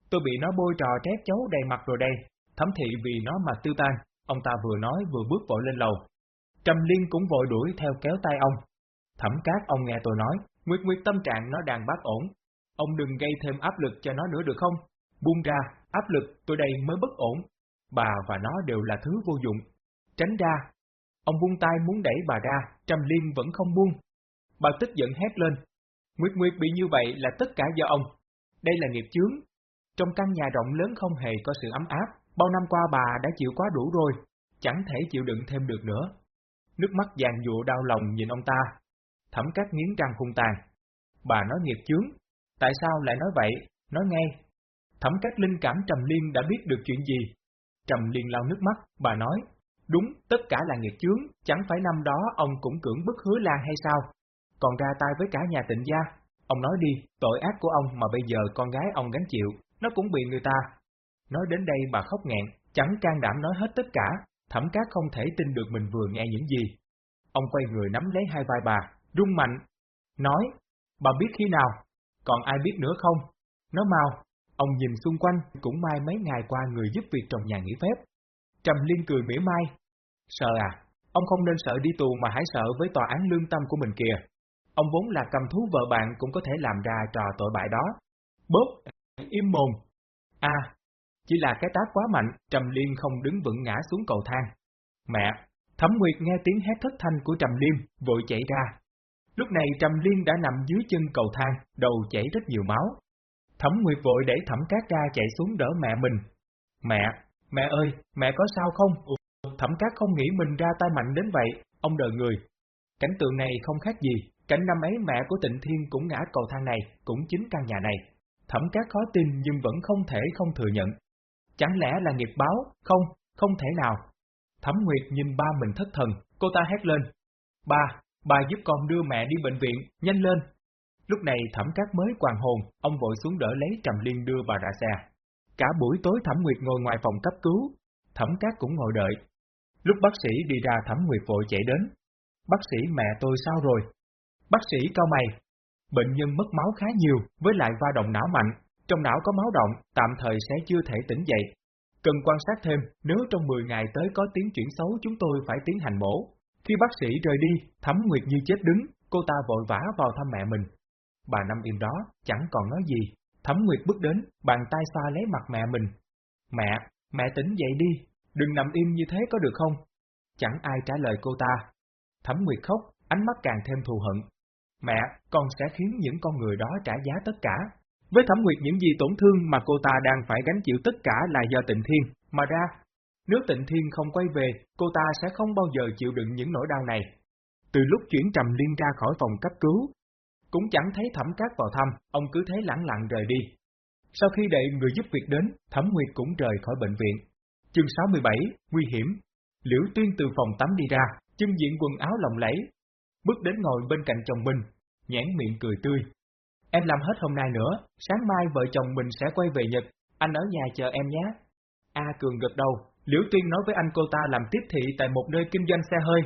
Tôi bị nó bôi trò trét chấu đầy mặt rồi đây, thẩm thị vì nó mà tiêu tan. Ông ta vừa nói vừa bước vội lên lầu, Trầm Liên cũng vội đuổi theo kéo tay ông. Thẩm cát ông nghe tôi nói, Nguyệt Nguyệt tâm trạng nó đang bác ổn. Ông đừng gây thêm áp lực cho nó nữa được không? Buông ra, áp lực tôi đây mới bất ổn. Bà và nó đều là thứ vô dụng. Tránh ra. Ông buông tay muốn đẩy bà ra, Trầm Liên vẫn không buông. Bà tức giận hét lên. Nguyệt Nguyệt bị như vậy là tất cả do ông. Đây là nghiệp chướng. Trong căn nhà rộng lớn không hề có sự ấm áp, bao năm qua bà đã chịu quá đủ rồi, chẳng thể chịu đựng thêm được nữa. Nước mắt vàng dụa đau lòng nhìn ông ta. Thẩm cát nghiến răng hung tàn. Bà nói nghiệp chướng. Tại sao lại nói vậy? Nói ngay. Thẩm cát linh cảm Trầm Liên đã biết được chuyện gì. Trầm Liên lau nước mắt, bà nói. Đúng, tất cả là nghiệp chướng, chẳng phải năm đó ông cũng cưỡng bức hứa lan hay sao? Còn ra tay với cả nhà tịnh gia. Ông nói đi, tội ác của ông mà bây giờ con gái ông gánh chịu, nó cũng bị người ta. Nói đến đây bà khóc nghẹn, chẳng can đảm nói hết tất cả, thẩm cát không thể tin được mình vừa nghe những gì. Ông quay người nắm lấy hai vai bà, rung mạnh, nói, bà biết khi nào, còn ai biết nữa không? nó mau, ông nhìn xung quanh, cũng may mấy ngày qua người giúp việc trong nhà nghỉ phép. Trầm Liên cười mỉa mai, sợ à, ông không nên sợ đi tù mà hãy sợ với tòa án lương tâm của mình kìa. Ông vốn là cầm thú vợ bạn cũng có thể làm ra trò tội bại đó. Bốp, im mồm. À, chỉ là cái tác quá mạnh, Trầm Liên không đứng vững ngã xuống cầu thang. Mẹ, Thẩm Nguyệt nghe tiếng hét thất thanh của Trầm Liên, vội chạy ra. Lúc này Trầm Liên đã nằm dưới chân cầu thang, đầu chảy rất nhiều máu. Thẩm Nguyệt vội để Thẩm Cát ra chạy xuống đỡ mẹ mình. Mẹ, mẹ ơi, mẹ có sao không? Thẩm Cát không nghĩ mình ra tay mạnh đến vậy, ông đợi người. Cảnh tượng này không khác gì, cảnh năm ấy mẹ của Tịnh Thiên cũng ngã cầu thang này, cũng chính căn nhà này. Thẩm Cát khó tin nhưng vẫn không thể không thừa nhận. Chẳng lẽ là nghiệp báo? Không, không thể nào. Thẩm Nguyệt nhìn ba mình thất thần, cô ta hét lên. Ba, bà giúp con đưa mẹ đi bệnh viện, nhanh lên. Lúc này Thẩm Cát mới quàng hồn, ông vội xuống đỡ lấy Trầm Liên đưa bà ra xe. Cả buổi tối Thẩm Nguyệt ngồi ngoài phòng cấp cứu, Thẩm Cát cũng ngồi đợi. Lúc bác sĩ đi ra Thẩm Nguyệt vội chạy đến. Bác sĩ mẹ tôi sao rồi? Bác sĩ cao mày. Bệnh nhân mất máu khá nhiều, với lại va động não mạnh, trong não có máu động, tạm thời sẽ chưa thể tỉnh dậy. Cần quan sát thêm, nếu trong 10 ngày tới có tiến chuyển xấu chúng tôi phải tiến hành mổ. Khi bác sĩ rời đi, Thẩm Nguyệt như chết đứng, cô ta vội vã vào thăm mẹ mình. Bà nằm im đó, chẳng còn nói gì. Thẩm Nguyệt bước đến, bàn tay xoa lấy mặt mẹ mình. Mẹ, mẹ tỉnh dậy đi, đừng nằm im như thế có được không? Chẳng ai trả lời cô ta. Thẩm Nguyệt khóc, ánh mắt càng thêm thù hận. Mẹ, con sẽ khiến những con người đó trả giá tất cả. Với Thẩm Nguyệt những gì tổn thương mà cô ta đang phải gánh chịu tất cả là do tịnh thiên, mà ra. Nếu tịnh thiên không quay về, cô ta sẽ không bao giờ chịu đựng những nỗi đau này. Từ lúc chuyển Trầm Liên ra khỏi phòng cấp cứu, cũng chẳng thấy Thẩm Cát vào thăm, ông cứ thế lẳng lặng rời đi. Sau khi đợi người giúp việc đến, Thẩm Nguyệt cũng rời khỏi bệnh viện. Chương 67, Nguy hiểm Liễu Tuyên từ phòng tắm đi ra, chân diện quần áo lộng lẫy, bước đến ngồi bên cạnh chồng mình, nhãn miệng cười tươi. Em làm hết hôm nay nữa, sáng mai vợ chồng mình sẽ quay về Nhật, anh ở nhà chờ em nhé. A Cường gật đầu, Liễu Tuyên nói với anh cô ta làm tiếp thị tại một nơi kinh doanh xe hơi.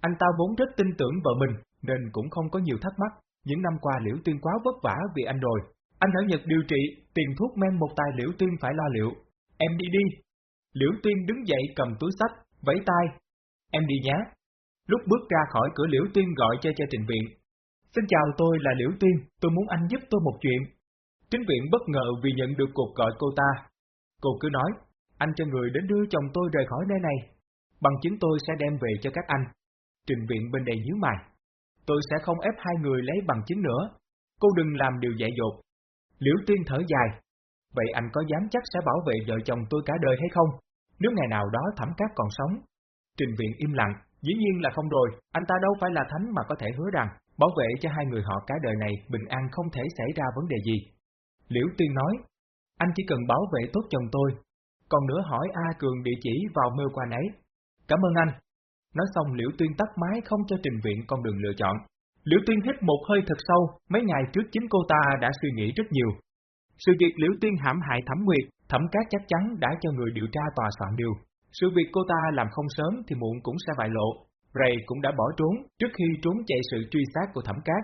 Anh ta vốn rất tin tưởng vợ mình, nên cũng không có nhiều thắc mắc. Những năm qua Liễu Tuyên quá vất vả vì anh rồi. Anh ở Nhật điều trị, tiền thuốc men một tài Liễu Tuyên phải lo liệu. Em đi đi. Liễu Tuyên đứng dậy cầm túi sách, vẫy tay. Em đi nhé. Lúc bước ra khỏi cửa Liễu Tuyên gọi cho cho trình viện. Xin chào tôi là Liễu Tuyên, tôi muốn anh giúp tôi một chuyện. trình viện bất ngờ vì nhận được cuộc gọi cô ta. Cô cứ nói, anh cho người đến đưa chồng tôi rời khỏi nơi này. Bằng chứng tôi sẽ đem về cho các anh. Trình viện bên đây nhíu mày. Tôi sẽ không ép hai người lấy bằng chứng nữa. Cô đừng làm điều dại dột. Liễu Tuyên thở dài. Vậy anh có dám chắc sẽ bảo vệ vợ chồng tôi cả đời hay không? Nếu ngày nào đó thẩm cát còn sống. Trình viện im lặng, Dĩ nhiên là không rồi, anh ta đâu phải là thánh mà có thể hứa rằng, bảo vệ cho hai người họ cả đời này bình an không thể xảy ra vấn đề gì. Liễu Tuyên nói, anh chỉ cần bảo vệ tốt chồng tôi, còn nữa hỏi A Cường địa chỉ vào mưa qua nấy. Cảm ơn anh. Nói xong Liễu Tuyên tắt máy không cho trình viện con đường lựa chọn. Liễu Tuyên hít một hơi thật sâu, mấy ngày trước chính cô ta đã suy nghĩ rất nhiều. Sự việc Liễu Tuyên hãm hại Thẩm Nguyệt, Thẩm Cát chắc chắn đã cho người điều tra tòa soạn điều. Sự việc cô ta làm không sớm thì muộn cũng sẽ bại lộ. Ray cũng đã bỏ trốn trước khi trốn chạy sự truy sát của thẩm cát.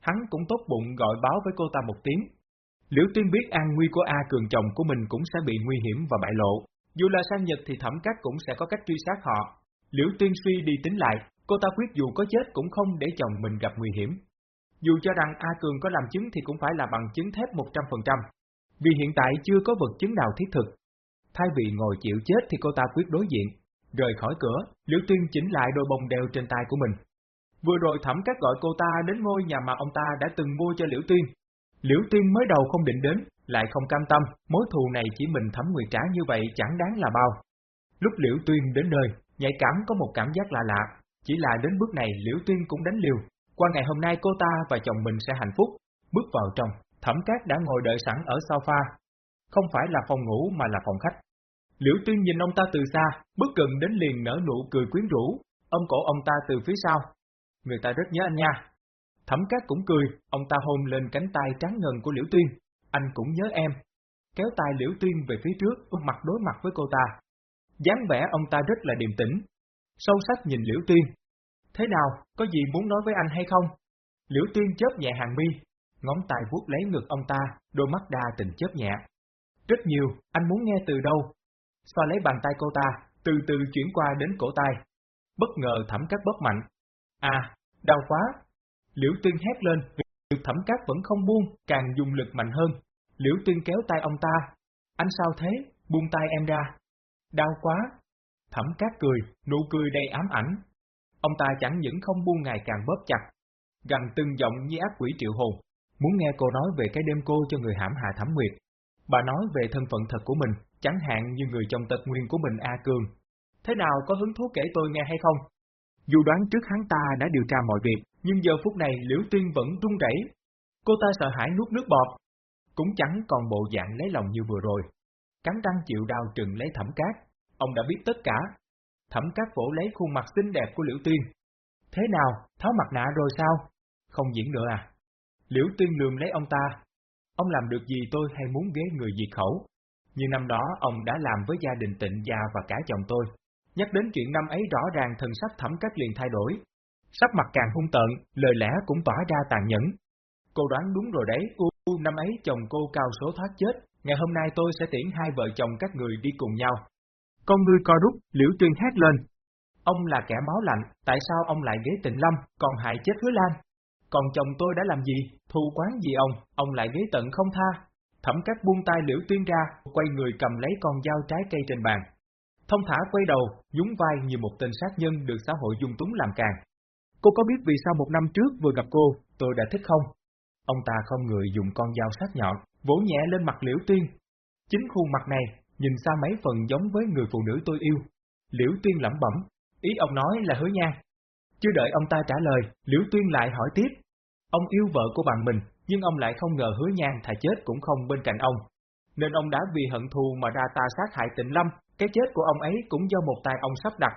Hắn cũng tốt bụng gọi báo với cô ta một tiếng. Liễu Tuyên biết an nguy của A Cường chồng của mình cũng sẽ bị nguy hiểm và bại lộ. Dù là sang Nhật thì thẩm cát cũng sẽ có cách truy sát họ. Liễu Tuyên suy đi tính lại, cô ta quyết dù có chết cũng không để chồng mình gặp nguy hiểm. Dù cho rằng A Cường có làm chứng thì cũng phải là bằng chứng thép 100%. Vì hiện tại chưa có vật chứng nào thiết thực, Thay vì ngồi chịu chết thì cô ta quyết đối diện. Rời khỏi cửa, Liễu Tuyên chỉnh lại đôi bông đeo trên tay của mình. Vừa rồi thẩm các gọi cô ta đến ngôi nhà mà ông ta đã từng mua cho Liễu Tuyên. Liễu Tuyên mới đầu không định đến, lại không cam tâm, mối thù này chỉ mình thẩm nguyệt trả như vậy chẳng đáng là bao. Lúc Liễu Tuyên đến nơi, nhạy cảm có một cảm giác lạ lạ, chỉ là đến bước này Liễu Tuyên cũng đánh liều. Qua ngày hôm nay cô ta và chồng mình sẽ hạnh phúc. Bước vào trong, thẩm cát đã ngồi đợi sẵn ở sofa. Không phải là phòng ngủ mà là phòng khách. Liễu Tuyên nhìn ông ta từ xa, bước gần đến liền nở nụ cười quyến rũ, ôm cổ ông ta từ phía sau. Người ta rất nhớ anh nha. Thẩm cát cũng cười, ông ta hôn lên cánh tay trắng ngần của Liễu Tuyên. Anh cũng nhớ em. Kéo tay Liễu Tuyên về phía trước, mặt đối mặt với cô ta. dáng vẻ ông ta rất là điềm tĩnh. Sâu sắc nhìn Liễu Tuyên. Thế nào, có gì muốn nói với anh hay không? Liễu Tuyên chớp nhẹ hàng mi, ngón tay vuốt lấy ngực ông ta, đôi mắt đa tình chớp nhẹ. Rất nhiều, anh muốn nghe từ đâu? Xoa lấy bàn tay cô ta, từ từ chuyển qua đến cổ tay. Bất ngờ thẩm cát bóp mạnh. À, đau quá. Liễu Tuyên hét lên, việc thẩm cát vẫn không buông, càng dùng lực mạnh hơn. Liễu Tuyên kéo tay ông ta. Anh sao thế? Buông tay em ra. Đau quá. Thẩm cát cười, nụ cười đầy ám ảnh. Ông ta chẳng những không buông ngày càng bóp chặt. Gần từng giọng như ác quỷ triệu hồn. Muốn nghe cô nói về cái đêm cô cho người hãm hại thẩm nguyệt. Bà nói về thân phận thật của mình, chẳng hạn như người chồng tật nguyên của mình A Cường. Thế nào có hứng thú kể tôi nghe hay không? Dù đoán trước hắn ta đã điều tra mọi việc, nhưng giờ phút này Liễu Tuyên vẫn run rẩy. Cô ta sợ hãi nuốt nước bọt. Cũng chẳng còn bộ dạng lấy lòng như vừa rồi. Cắn răng chịu đau trừng lấy thẩm cát. Ông đã biết tất cả. Thẩm cát vỗ lấy khuôn mặt xinh đẹp của Liễu Tuyên. Thế nào, tháo mặt nạ rồi sao? Không diễn nữa à? Liễu Tuyên lườm lấy ông ta. Ông làm được gì tôi hay muốn ghế người diệt khẩu? Như năm đó ông đã làm với gia đình tịnh gia và cả chồng tôi. Nhắc đến chuyện năm ấy rõ ràng thần sắc thẩm cát liền thay đổi. Sắc mặt càng hung tợn, lời lẽ cũng tỏa ra tàn nhẫn. Cô đoán đúng rồi đấy, u năm ấy chồng cô cao số thoát chết, ngày hôm nay tôi sẽ tiễn hai vợ chồng các người đi cùng nhau. Con ngươi co rút, liễu tuyên hét lên. Ông là kẻ máu lạnh, tại sao ông lại ghế tịnh lâm, còn hại chết hứa lan? Còn chồng tôi đã làm gì, thù quán gì ông, ông lại ghế tận không tha, Thẩm cát buông tay liễu tuyên ra, quay người cầm lấy con dao trái cây trên bàn. Thông thả quay đầu, nhún vai như một tên sát nhân được xã hội dung túng làm càng. Cô có biết vì sao một năm trước vừa gặp cô, tôi đã thích không? Ông ta không người dùng con dao sắc nhọn, vỗ nhẹ lên mặt liễu tuyên. Chính khuôn mặt này, nhìn xa mấy phần giống với người phụ nữ tôi yêu. Liễu tuyên lẩm bẩm, ý ông nói là hứa nha. Chưa đợi ông ta trả lời, liễu tuyên lại hỏi tiếp. Ông yêu vợ của bạn mình, nhưng ông lại không ngờ hứa nhan thà chết cũng không bên cạnh ông. Nên ông đã vì hận thù mà ra ta sát hại tịnh lâm, cái chết của ông ấy cũng do một tay ông sắp đặt.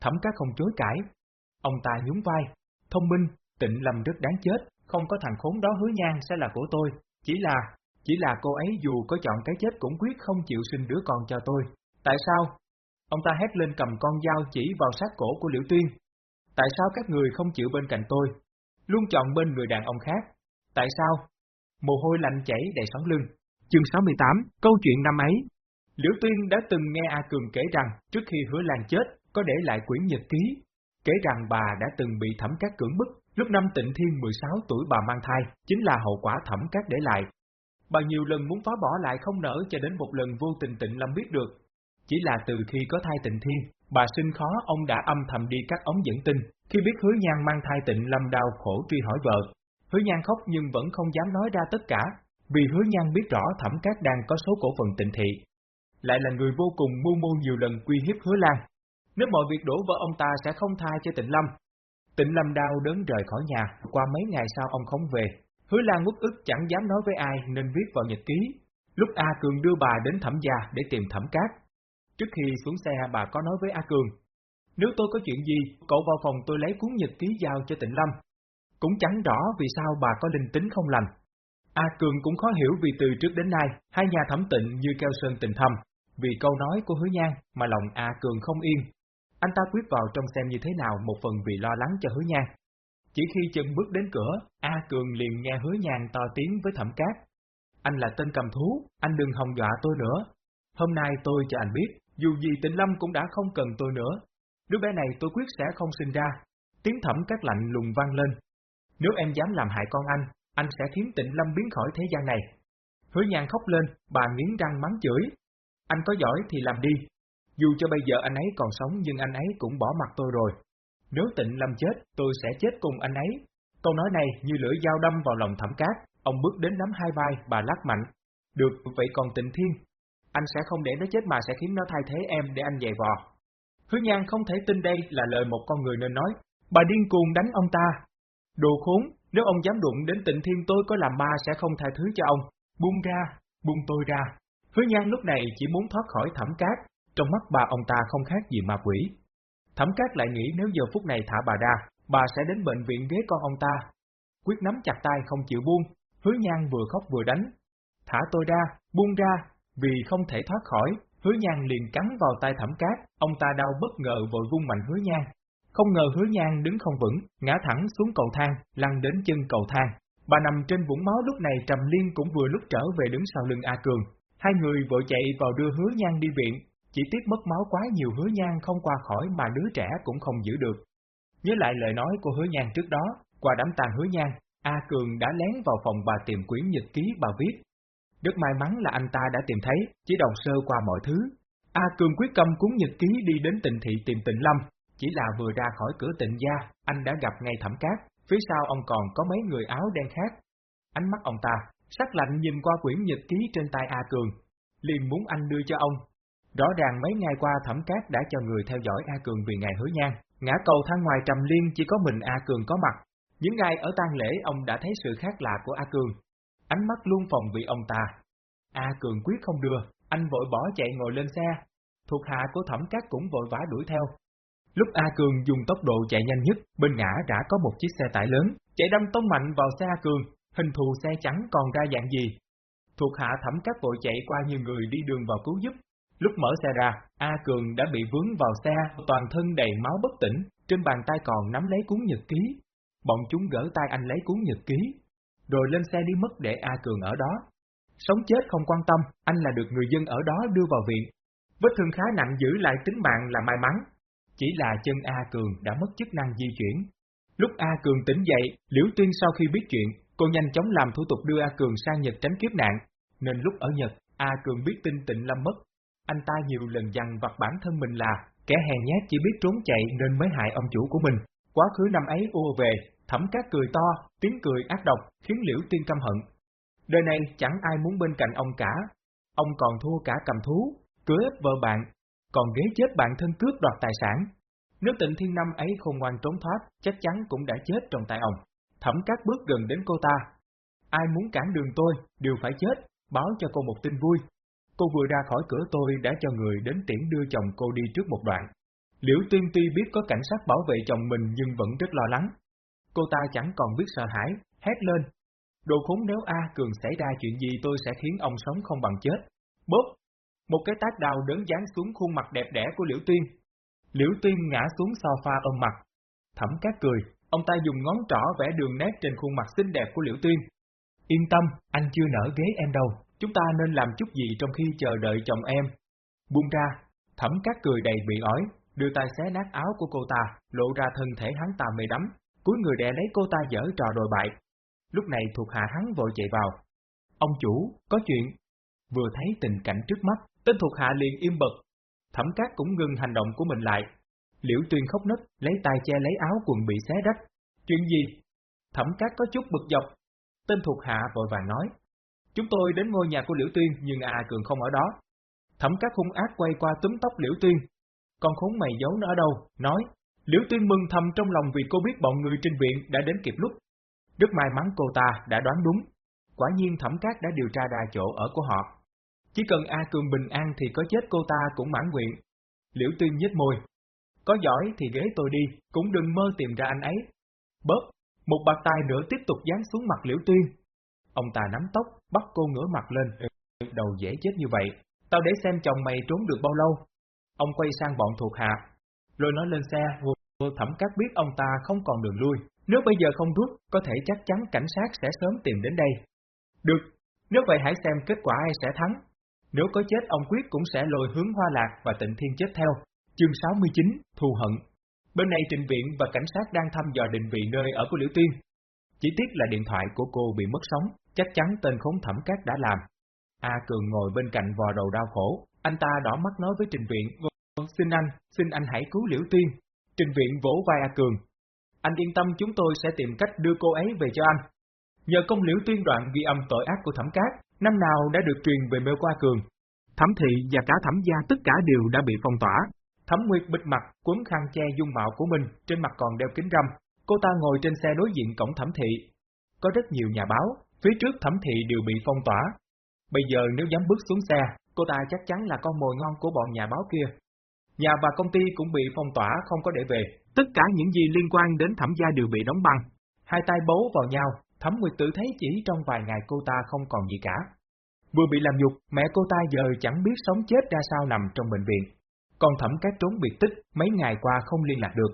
Thẩm các không chối cãi. Ông ta nhún vai, thông minh, tịnh lâm rất đáng chết, không có thằng khốn đó hứa nhan sẽ là của tôi, chỉ là, chỉ là cô ấy dù có chọn cái chết cũng quyết không chịu sinh đứa con cho tôi. Tại sao? Ông ta hét lên cầm con dao chỉ vào sát cổ của Liễu Tuyên. Tại sao các người không chịu bên cạnh tôi? Luôn chọn bên người đàn ông khác, Tại sao? Mồ hôi lạnh chảy đầy sóng lưng. Chương 68, câu chuyện năm ấy. Liễu Tuyên đã từng nghe A Cường kể rằng, trước khi hứa Lan chết, có để lại quyển nhật ký, kể rằng bà đã từng bị thẩm cát cưỡng bức, lúc năm tịnh thiên 16 tuổi bà mang thai, chính là hậu quả thẩm cát để lại. Bà nhiều lần muốn phá bỏ lại không nở cho đến một lần vô tình tịnh lâm biết được. Chỉ là từ khi có thai tịnh thiên, bà sinh khó ông đã âm thầm đi cắt ống dẫn tinh, khi biết hứa nhan mang thai tịnh lâm đau khổ truy hỏi vợ, Hứa Nhan khóc nhưng vẫn không dám nói ra tất cả, vì Hứa Nhan biết rõ Thẩm Cát đang có số cổ phần tịnh thị. Lại là người vô cùng mưu mô nhiều lần quy hiếp Hứa Lan. Nếu mọi việc đổ vỡ ông ta sẽ không tha cho tịnh Lâm. Tịnh Lâm đau đớn rời khỏi nhà, qua mấy ngày sau ông không về. Hứa Lan ngút ức chẳng dám nói với ai nên viết vào nhật ký. Lúc A Cường đưa bà đến thẩm gia để tìm thẩm cát. Trước khi xuống xe bà có nói với A Cường. Nếu tôi có chuyện gì, cậu vào phòng tôi lấy cuốn nhật ký giao cho tịnh Lâm, cũng chẳng rõ vì sao bà có linh tính không lành. A Cường cũng khó hiểu vì từ trước đến nay, hai nhà thẩm tịnh như keo sơn tình thầm, vì câu nói của hứa nhan mà lòng A Cường không yên. Anh ta quyết vào trong xem như thế nào một phần vì lo lắng cho hứa nhan. Chỉ khi chân bước đến cửa, A Cường liền nghe hứa nhan to tiếng với thẩm cát. Anh là tên cầm thú, anh đừng hòng dọa tôi nữa. Hôm nay tôi cho anh biết, dù gì tịnh lâm cũng đã không cần tôi nữa. Đứa bé này tôi quyết sẽ không sinh ra. Tiếng thẩm cát lạnh lùng vang lên, nếu em dám làm hại con anh, anh sẽ khiến tịnh lâm biến khỏi thế gian này. Hứa nhan khóc lên, bà nghiến răng mắng chửi. Anh có giỏi thì làm đi. Dù cho bây giờ anh ấy còn sống nhưng anh ấy cũng bỏ mặt tôi rồi. Nếu tịnh lâm chết, tôi sẽ chết cùng anh ấy. Câu nói này như lưỡi dao đâm vào lòng thẩm cát, ông bước đến nắm hai vai, bà lắc mạnh. Được, vậy còn tịnh thiên? Anh sẽ không để nó chết mà sẽ khiến nó thay thế em để anh dạy vò. Hứa nhan không thể tin đây là lời một con người nên nói. Bà điên cuồng đánh ông ta. Đồ khốn, nếu ông dám đụng đến tịnh thiên tôi có làm ma sẽ không tha thứ cho ông. Buông ra, buông tôi ra. Hứa nhan lúc này chỉ muốn thoát khỏi thẩm cát, trong mắt bà ông ta không khác gì ma quỷ. Thẩm cát lại nghĩ nếu giờ phút này thả bà ra, bà sẽ đến bệnh viện ghế con ông ta. Quyết nắm chặt tay không chịu buông, hứa nhan vừa khóc vừa đánh. Thả tôi ra, buông ra, vì không thể thoát khỏi, hứa nhan liền cắn vào tay thẩm cát, ông ta đau bất ngờ vội vung mạnh hứa nhan. Không ngờ hứa nhan đứng không vững, ngã thẳng xuống cầu thang, lăn đến chân cầu thang. Bà nằm trên vũng máu lúc này Trầm Liên cũng vừa lúc trở về đứng sau lưng A Cường. Hai người vội chạy vào đưa hứa nhan đi viện, chỉ tiếc mất máu quá nhiều hứa nhan không qua khỏi mà đứa trẻ cũng không giữ được. Nhớ lại lời nói của hứa nhan trước đó, qua đám tàn hứa nhan, A Cường đã lén vào phòng bà tìm quyển nhật ký bà viết. Rất may mắn là anh ta đã tìm thấy, chỉ đồng sơ qua mọi thứ. A Cường quyết tâm cuốn nhật ký đi đến tịnh thị tìm tịnh lâm, chỉ là vừa ra khỏi cửa tịnh gia, anh đã gặp ngay thẩm cát, phía sau ông còn có mấy người áo đen khác. Ánh mắt ông ta, sắc lạnh nhìn qua quyển nhật ký trên tay A Cường, liền muốn anh đưa cho ông. Rõ ràng mấy ngày qua thẩm cát đã cho người theo dõi A Cường vì ngày hứa nhan, ngã cầu thang ngoài trầm liên chỉ có mình A Cường có mặt. Những ngày ở tang lễ ông đã thấy sự khác lạ của A Cường. Ánh mắt luôn phòng vị ông ta. A Cường quyết không đưa, anh vội bỏ chạy ngồi lên xe. Thuộc hạ của thẩm cát cũng vội vã đuổi theo, Lúc A Cường dùng tốc độ chạy nhanh nhất, bên ngã đã có một chiếc xe tải lớn, chạy đâm tông mạnh vào xe A Cường, hình thù xe trắng còn ra dạng gì. Thuộc hạ thẩm các vội chạy qua nhiều người đi đường vào cứu giúp. Lúc mở xe ra, A Cường đã bị vướng vào xe, toàn thân đầy máu bất tỉnh, trên bàn tay còn nắm lấy cuốn nhật ký. Bọn chúng gỡ tay anh lấy cuốn nhật ký, rồi lên xe đi mất để A Cường ở đó. Sống chết không quan tâm, anh là được người dân ở đó đưa vào viện. Vết thương khá nặng giữ lại tính mạng là may mắn, chỉ là chân A Cường đã mất chức năng di chuyển. Lúc A Cường tỉnh dậy, Liễu Tuyên sau khi biết chuyện, cô nhanh chóng làm thủ tục đưa A Cường sang Nhật tránh kiếp nạn, nên lúc ở Nhật, A Cường biết tin tịnh lâm mất. Anh ta nhiều lần dằn vặt bản thân mình là, kẻ hèn nhát chỉ biết trốn chạy nên mới hại ông chủ của mình. Quá khứ năm ấy ua về, thẩm cát cười to, tiếng cười ác độc, khiến Liễu Tuyên căm hận. Đời này chẳng ai muốn bên cạnh ông cả. Ông còn thua cả cầm thú, cưới vợ bạn, còn ghế chết bạn thân cướp đoạt tài sản. Nếu tịnh thiên năm ấy không ngoan trốn thoát, chắc chắn cũng đã chết trong tay ông. Thẩm các bước gần đến cô ta. Ai muốn cản đường tôi, đều phải chết, báo cho cô một tin vui. Cô vừa ra khỏi cửa tôi đã cho người đến tiễn đưa chồng cô đi trước một đoạn. Liễu Tuyên tuy biết có cảnh sát bảo vệ chồng mình nhưng vẫn rất lo lắng. Cô ta chẳng còn biết sợ hãi, hét lên. Đồ khốn nếu A Cường xảy ra chuyện gì tôi sẽ khiến ông sống không bằng chết. Bốp, một cái tác đào đớn dán xuống khuôn mặt đẹp đẽ của Liễu Tuyên. Liễu Tuyên ngã xuống sofa ôm mặt. Thẩm cát cười, ông ta dùng ngón trỏ vẽ đường nét trên khuôn mặt xinh đẹp của Liễu Tuyên. Yên tâm, anh chưa nở ghế em đâu, chúng ta nên làm chút gì trong khi chờ đợi chồng em. Buông ra, thẩm cát cười đầy bị ói, đưa tay xé nát áo của cô ta, lộ ra thân thể hắn ta mê đắm, cuối người đè lấy cô ta dở trò đồi bại. Lúc này thuộc hạ hắn vội chạy vào. Ông chủ, có chuyện. Vừa thấy tình cảnh trước mắt, Tên thuộc hạ liền im bật. Thẩm cát cũng ngừng hành động của mình lại. Liễu tuyên khóc nấc, lấy tay che lấy áo quần bị xé rách. Chuyện gì? Thẩm cát có chút bực dọc. Tên thuộc hạ vội vàng nói. Chúng tôi đến ngôi nhà của Liễu Tuyên nhưng A Cường không ở đó. Thẩm cát hung ác quay qua túm tóc Liễu Tuyên. Con khốn mày giấu nó ở đâu? Nói. Liễu Tuyên mừng thầm trong lòng vì cô biết bọn người trên viện đã đến kịp lúc. Rất may mắn cô ta đã đoán đúng. Quả nhiên thẩm cát đã điều tra đa chỗ ở của họ. Chỉ cần A Cường bình an thì có chết cô ta cũng mãn nguyện. Liễu Tuyên nhếch môi. Có giỏi thì ghế tôi đi, cũng đừng mơ tìm ra anh ấy. bớt một bạc tay nữa tiếp tục dán xuống mặt Liễu Tuyên. Ông ta nắm tóc, bắt cô ngửa mặt lên. Đầu dễ chết như vậy, tao để xem chồng mày trốn được bao lâu. Ông quay sang bọn thuộc hạ, rồi nói lên xe, vô thẩm cát biết ông ta không còn đường lui. Nếu bây giờ không rút, có thể chắc chắn cảnh sát sẽ sớm tìm đến đây. Được, nếu vậy hãy xem kết quả ai sẽ thắng. Nếu có chết ông Quyết cũng sẽ lôi hướng Hoa Lạc và Tịnh Thiên chết theo. Chương 69, Thù Hận Bên này trình viện và cảnh sát đang thăm dò định vị nơi ở của Liễu Tuyên. Chỉ tiếc là điện thoại của cô bị mất sóng, chắc chắn tên khốn thẩm cát đã làm. A Cường ngồi bên cạnh vò đầu đau khổ, anh ta đỏ mắt nói với trình viện, vâng, vâng, xin anh, xin anh hãy cứu Liễu Tuyên. Trình viện vỗ vai A Cường. Anh yên tâm chúng tôi sẽ tìm cách đưa cô ấy về cho anh. Nhờ công liễu tuyên đoạn ghi âm tội ác của thẩm cát, năm nào đã được truyền về Mêu qua Cường. Thẩm thị và cả thẩm gia tất cả đều đã bị phong tỏa. Thẩm Nguyệt bịt mặt, cuốn khăn che dung mạo của mình, trên mặt còn đeo kính râm. Cô ta ngồi trên xe đối diện cổng thẩm thị. Có rất nhiều nhà báo, phía trước thẩm thị đều bị phong tỏa. Bây giờ nếu dám bước xuống xe, cô ta chắc chắn là con mồi ngon của bọn nhà báo kia. Nhà và công ty cũng bị phong tỏa không có để về. Tất cả những gì liên quan đến thẩm gia đều bị đóng băng. Hai tay bấu vào nhau, thẩm nguyệt tự thấy chỉ trong vài ngày cô ta không còn gì cả. Vừa bị làm nhục, mẹ cô ta giờ chẳng biết sống chết ra sao nằm trong bệnh viện. Còn thẩm cát trốn biệt tích, mấy ngày qua không liên lạc được.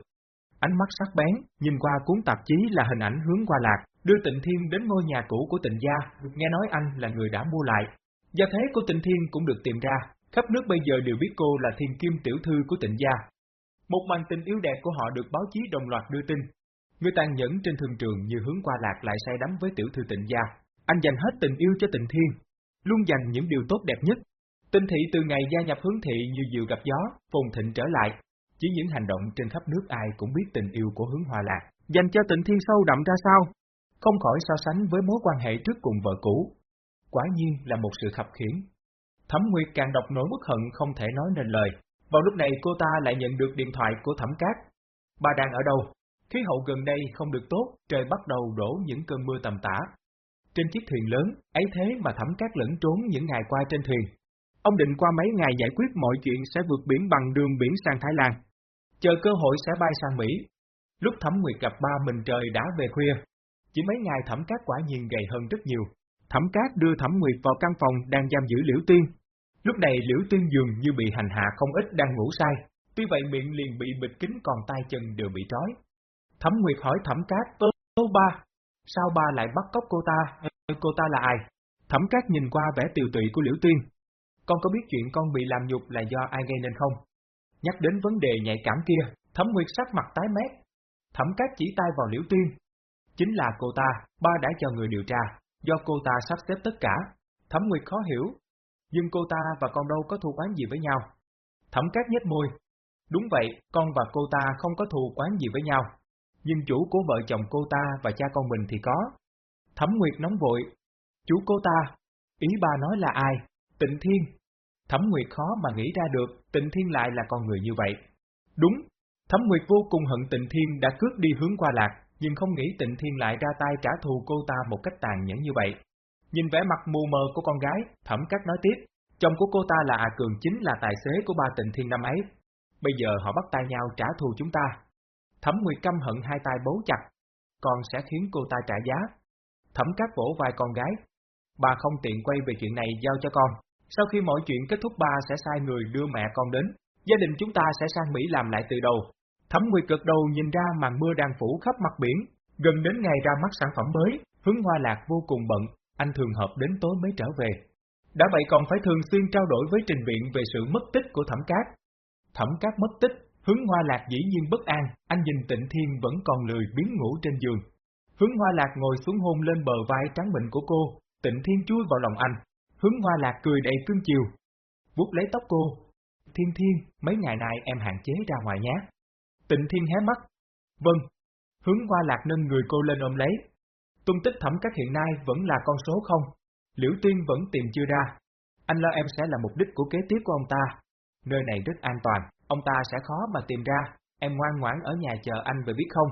Ánh mắt sắc bén, nhìn qua cuốn tạp chí là hình ảnh hướng qua lạc, đưa tịnh thiên đến ngôi nhà cũ của tịnh gia, nghe nói anh là người đã mua lại. Gia thế của tịnh thiên cũng được tìm ra, khắp nước bây giờ đều biết cô là thiên kim tiểu thư của tịnh gia. Một màn tình yêu đẹp của họ được báo chí đồng loạt đưa tin. Người tàn nhẫn trên thương trường như hướng qua lạc lại say đắm với tiểu thư tịnh gia. Anh dành hết tình yêu cho tịnh thiên, luôn dành những điều tốt đẹp nhất. Tinh thị từ ngày gia nhập hướng thị như diều gặp gió, phồn thịnh trở lại. Chỉ những hành động trên khắp nước ai cũng biết tình yêu của hướng hoa lạc, dành cho tịnh thiên sâu đậm ra sao, không khỏi so sánh với mối quan hệ trước cùng vợ cũ. Quả nhiên là một sự khập khiển. Thẩm Nguyệt càng đọc nỗi bất hận không thể nói nên lời. Vào lúc này cô ta lại nhận được điện thoại của Thẩm Cát. Bà đang ở đâu? Khí hậu gần đây không được tốt, trời bắt đầu đổ những cơn mưa tầm tã. Trên chiếc thuyền lớn, ấy thế mà Thẩm Cát lẫn trốn những ngày qua trên thuyền. Ông định qua mấy ngày giải quyết mọi chuyện sẽ vượt biển bằng đường biển sang Thái Lan. Chờ cơ hội sẽ bay sang Mỹ. Lúc Thẩm Nguyệt gặp ba mình trời đã về khuya. Chỉ mấy ngày Thẩm Cát quả nhiên gầy hơn rất nhiều. Thẩm Cát đưa Thẩm Nguyệt vào căn phòng đang giam giữ Liễu Tiên. Lúc này Liễu Tiên dường như bị hành hạ không ít đang ngủ say, tuy vậy miệng liền bị bịt kín còn tay chân đều bị trói. Thẩm Nguyệt hỏi Thẩm Cát, ơ, ơ ba, sao ba lại bắt cóc cô ta, cô ta là ai? Thẩm Cát nhìn qua vẻ tiều tụy của Liễu Tiên. Con có biết chuyện con bị làm nhục là do ai gây nên không? Nhắc đến vấn đề nhạy cảm kia, Thẩm Nguyệt sắc mặt tái mét. Thẩm Cát chỉ tay vào Liễu Tiên. Chính là cô ta, ba đã cho người điều tra, do cô ta sắp xếp tất cả. Thẩm Nguyệt khó hiểu, nhưng cô ta và con đâu có thù oán gì với nhau. Thẩm Cát nhếch môi. Đúng vậy, con và cô ta không có thù oán gì với nhau, nhưng chủ của vợ chồng cô ta và cha con mình thì có. Thẩm Nguyệt nóng vội. Chú cô ta, ý ba nói là ai? Tịnh Thiên. Thẩm Nguyệt khó mà nghĩ ra được Tịnh Thiên lại là con người như vậy. Đúng, Thẩm Nguyệt vô cùng hận Tịnh Thiên đã cướp đi hướng qua lạc, nhưng không nghĩ Tịnh Thiên lại ra tay trả thù cô ta một cách tàn nhẫn như vậy. Nhìn vẻ mặt mù mờ của con gái, Thẩm Cát nói tiếp, chồng của cô ta là A Cường chính là tài xế của ba Tịnh Thiên năm ấy. Bây giờ họ bắt tay nhau trả thù chúng ta. Thẩm Nguyệt căm hận hai tay bấu chặt, còn sẽ khiến cô ta trả giá. Thẩm Cát vỗ vai con gái. Bà không tiện quay về chuyện này giao cho con. Sau khi mọi chuyện kết thúc ba sẽ sai người đưa mẹ con đến. Gia đình chúng ta sẽ sang Mỹ làm lại từ đầu. Thẩm Nguyệt cực đầu nhìn ra màn mưa đang phủ khắp mặt biển. Gần đến ngày ra mắt sản phẩm mới, hướng hoa lạc vô cùng bận, anh thường họp đến tối mới trở về. Đã vậy còn phải thường xuyên trao đổi với trình viện về sự mất tích của thẩm cát. Thẩm cát mất tích, hướng hoa lạc dĩ nhiên bất an, anh nhìn tịnh thiên vẫn còn lười biến ngủ trên giường. Hướng hoa lạc ngồi xuống hôn lên bờ vai trắng mịn của cô, tịnh thiên chui vào lòng anh. Hướng hoa lạc cười đầy cương chiều, vuốt lấy tóc cô. Thiên thiên, mấy ngày nay em hạn chế ra ngoài nhé. Tịnh thiên hé mắt. Vâng. Hướng hoa lạc nâng người cô lên ôm lấy. Tung tích thẩm các hiện nay vẫn là con số không. Liễu Tiên vẫn tìm chưa ra. Anh lo em sẽ là mục đích của kế tiếp của ông ta. Nơi này rất an toàn, ông ta sẽ khó mà tìm ra. Em ngoan ngoãn ở nhà chờ anh về biết không?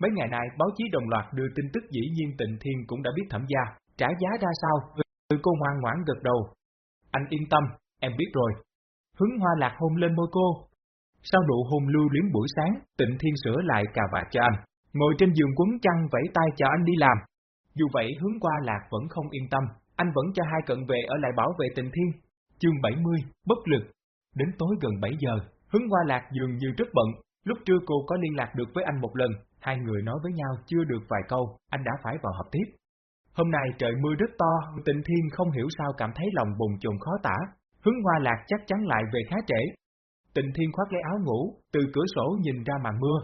Mấy ngày nay báo chí đồng loạt đưa tin tức dĩ nhiên tịnh thiên cũng đã biết thẩm gia, trả giá ra sao, ừ cô ngoan ngoãn gật đầu. Anh yên tâm, em biết rồi. Hướng hoa lạc hôn lên môi cô. Sau nụ hôn lưu luyến buổi sáng, tịnh thiên sửa lại cà vạt cho anh, ngồi trên giường quấn chăn vẫy tay cho anh đi làm. Dù vậy hướng qua lạc vẫn không yên tâm, anh vẫn cho hai cận vệ ở lại bảo vệ Tịnh thiên. Chương 70, bất lực. Đến tối gần 7 giờ, hướng Hoa lạc dường như rất bận, lúc trưa cô có liên lạc được với anh một lần, hai người nói với nhau chưa được vài câu, anh đã phải vào họp tiếp. Hôm nay trời mưa rất to, tịnh thiên không hiểu sao cảm thấy lòng bùng chồn khó tả, hướng hoa lạc chắc chắn lại về khá trễ. Tịnh thiên khoác lấy áo ngủ, từ cửa sổ nhìn ra màn mưa.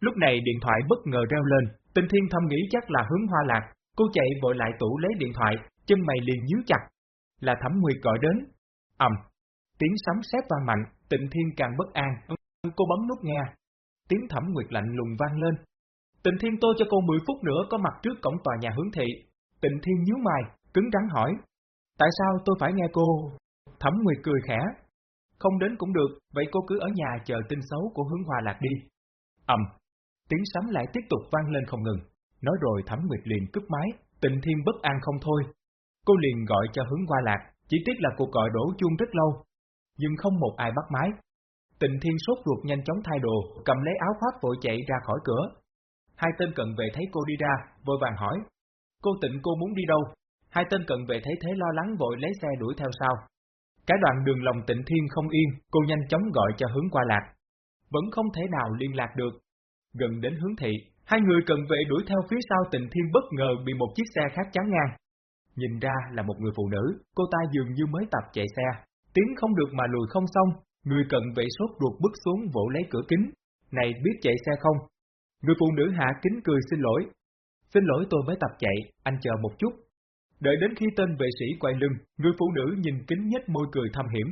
Lúc này điện thoại bất ngờ reo lên, tịnh thiên thầm nghĩ chắc là hướng hoa lạc, cô chạy vội lại tủ lấy điện thoại, chân mày liền nhíu chặt. Là Thẩm Nguyệt gọi đến. ầm, tiếng sấm sét vang mạnh, Tịnh Thiên càng bất an, cô bấm nút nghe. tiếng thẩm nguyệt lạnh lùng vang lên. Tịnh Thiên tôi cho cô 10 phút nữa có mặt trước cổng tòa nhà hướng thị. Tịnh Thiên nhíu mày, cứng rắn hỏi. Tại sao tôi phải nghe cô? Thẩm Nguyệt cười khẽ. Không đến cũng được, vậy cô cứ ở nhà chờ tin xấu của hướng hoa lạc đi. ầm, tiếng sấm lại tiếp tục vang lên không ngừng. Nói rồi Thẩm Nguyệt liền cướp máy, Tịnh Thiên bất an không thôi. Cô liền gọi cho hướng hoa lạc, chỉ tiếc là cuộc gọi đổ chuông rất lâu. Nhưng không một ai bắt máy. Tịnh Thiên sốt ruột nhanh chóng thay đồ, cầm lấy áo khoác vội chạy ra khỏi cửa. Hai tên cận vệ thấy cô đi ra, vội vàng hỏi. Cô tịnh cô muốn đi đâu? Hai tên cận vệ thấy thế lo lắng vội lấy xe đuổi theo sau. Cái đoạn đường lòng tịnh thiên không yên, cô nhanh chóng gọi cho hướng qua lạc. Vẫn không thể nào liên lạc được. Gần đến hướng thị, hai người cận vệ đuổi theo phía sau tịnh thiên bất ngờ bị một chiếc xe khác chắn ngang. Nhìn ra là một người phụ nữ, cô ta dường như mới tập chạy xe. Tiến không được mà lùi không xong, người cận vệ sốt ruột bước xuống vỗ lấy cửa kính. Này biết chạy xe không? Người phụ nữ hạ kính cười xin lỗi. Xin lỗi tôi mới tập chạy, anh chờ một chút. Đợi đến khi tên vệ sĩ quay lưng, người phụ nữ nhìn kính nhếch môi cười thâm hiểm.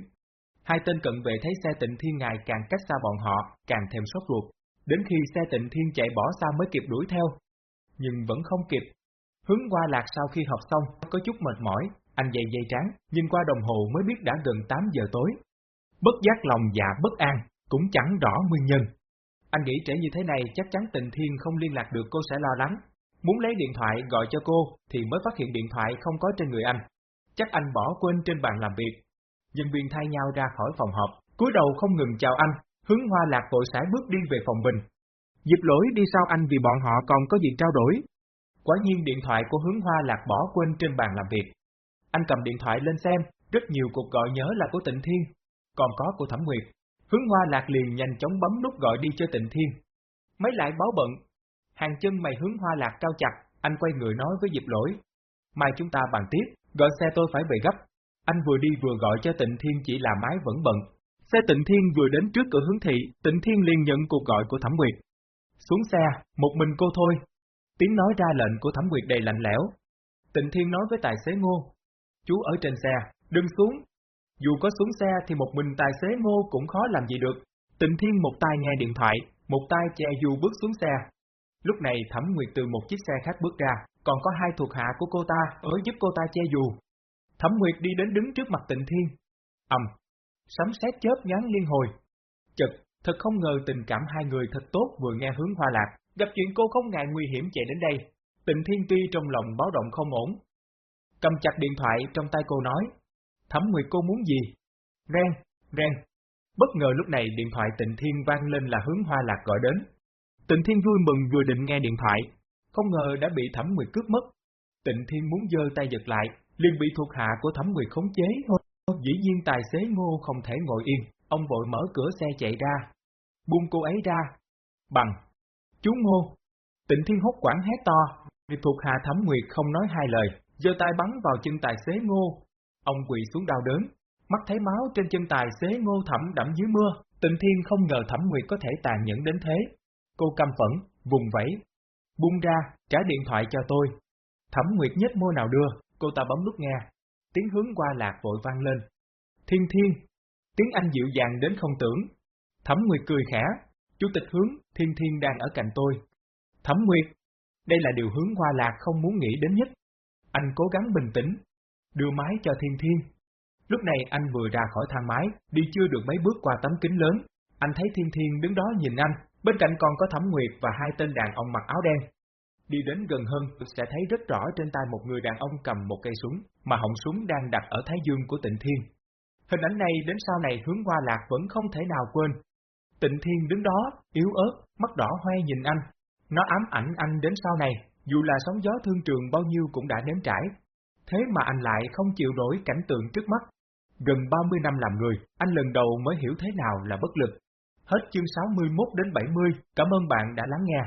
Hai tên cận vệ thấy xe tịnh thiên ngài càng cách xa bọn họ, càng thêm sốt ruột. Đến khi xe tịnh thiên chạy bỏ xa mới kịp đuổi theo. Nhưng vẫn không kịp. Hướng qua lạc sau khi học xong, có chút mệt mỏi, anh dậy dây trắng, nhìn qua đồng hồ mới biết đã gần 8 giờ tối. Bất giác lòng dạ bất an, cũng chẳng rõ nguyên nhân. Anh nghĩ trẻ như thế này chắc chắn tình thiên không liên lạc được cô sẽ lo lắng. Muốn lấy điện thoại gọi cho cô thì mới phát hiện điện thoại không có trên người anh. Chắc anh bỏ quên trên bàn làm việc. Nhân viên thay nhau ra khỏi phòng họp, cúi đầu không ngừng chào anh, hướng hoa lạc vội sải bước đi về phòng mình. Dịp lỗi đi sau anh vì bọn họ còn có việc trao đổi. Quả nhiên điện thoại của hướng hoa lạc bỏ quên trên bàn làm việc. Anh cầm điện thoại lên xem, rất nhiều cuộc gọi nhớ là của tịnh thiên, còn có của Thẩm Nguyệt. Hướng hoa lạc liền nhanh chóng bấm nút gọi đi cho tịnh thiên. Mấy lại báo bận. Hàng chân mày hướng hoa lạc cao chặt, anh quay người nói với Diệp lỗi. Mai chúng ta bàn tiếp, gọi xe tôi phải về gấp. Anh vừa đi vừa gọi cho tịnh thiên chỉ là máy vẫn bận. Xe tịnh thiên vừa đến trước cửa hướng thị, tịnh thiên liền nhận cuộc gọi của Thẩm Nguyệt. Xuống xe, một mình cô thôi. Tiếng nói ra lệnh của Thẩm Nguyệt đầy lạnh lẽo. Tịnh thiên nói với tài xế ngô. Chú ở trên xe, đừng xuống, dù có xuống xe thì một mình tài xế ngô cũng khó làm gì được. Tịnh Thiên một tay nghe điện thoại, một tay che dù bước xuống xe. Lúc này Thẩm Nguyệt từ một chiếc xe khác bước ra, còn có hai thuộc hạ của cô ta ở giúp cô ta che dù. Thẩm Nguyệt đi đến đứng trước mặt Tịnh Thiên. ầm, sấm sét chớp ngắn liên hồi. Chật, thật không ngờ tình cảm hai người thật tốt vừa nghe hướng hoa lạc, gặp chuyện cô không ngại nguy hiểm chạy đến đây. Tịnh Thiên tuy trong lòng báo động không ổn. Cầm chặt điện thoại trong tay cô nói, Thẩm Nguyệt cô muốn gì? Ren, ren. Bất ngờ lúc này điện thoại Tịnh Thiên vang lên là hướng hoa lạc gọi đến. Tịnh Thiên vui mừng vừa định nghe điện thoại, không ngờ đã bị Thẩm Nguyệt cướp mất. Tịnh Thiên muốn giơ tay giật lại, liền bị thuộc hạ của Thẩm Nguyệt khống chế. Dĩ nhiên tài xế ngô không thể ngồi yên, ông vội mở cửa xe chạy ra. Buông cô ấy ra. Bằng. Chú ngô. Tịnh Thiên hốt quảng hét to, vì thuộc hạ Thẩm Nguyệt không nói hai lời, giơ tay bắn vào chân tài xế ngô, Ông quỳ xuống đau đớn, mắt thấy máu trên chân tài xế ngô thẩm đẫm dưới mưa, tịnh thiên không ngờ thẩm nguyệt có thể tàn nhẫn đến thế. Cô căm phẫn, vùng vẫy, buông ra, trả điện thoại cho tôi. Thẩm nguyệt nhếch môi nào đưa, cô ta bấm nút nghe, tiếng hướng qua lạc vội vang lên. Thiên thiên, tiếng Anh dịu dàng đến không tưởng. Thẩm nguyệt cười khẽ, chủ tịch hướng, thiên thiên đang ở cạnh tôi. Thẩm nguyệt, đây là điều hướng hoa lạc không muốn nghĩ đến nhất. Anh cố gắng bình tĩnh, đưa máy cho Thiên Thiên. Lúc này anh vừa ra khỏi thang máy, đi chưa được mấy bước qua tấm kính lớn, anh thấy Thiên Thiên đứng đó nhìn anh, bên cạnh còn có Thẩm Nguyệt và hai tên đàn ông mặc áo đen. Đi đến gần hơn, sẽ thấy rất rõ trên tay một người đàn ông cầm một cây súng, mà họng súng đang đặt ở thái dương của Tịnh Thiên. Hình ảnh này đến sau này hướng qua lạc vẫn không thể nào quên. Tịnh Thiên đứng đó, yếu ớt, mắt đỏ hoe nhìn anh. Nó ám ảnh anh đến sau này, dù là sóng gió thương trường bao nhiêu cũng đã nếm trải, Thế mà anh lại không chịu nổi cảnh tượng trước mắt. Gần 30 năm làm người, anh lần đầu mới hiểu thế nào là bất lực. Hết chương 61 đến 70, cảm ơn bạn đã lắng nghe.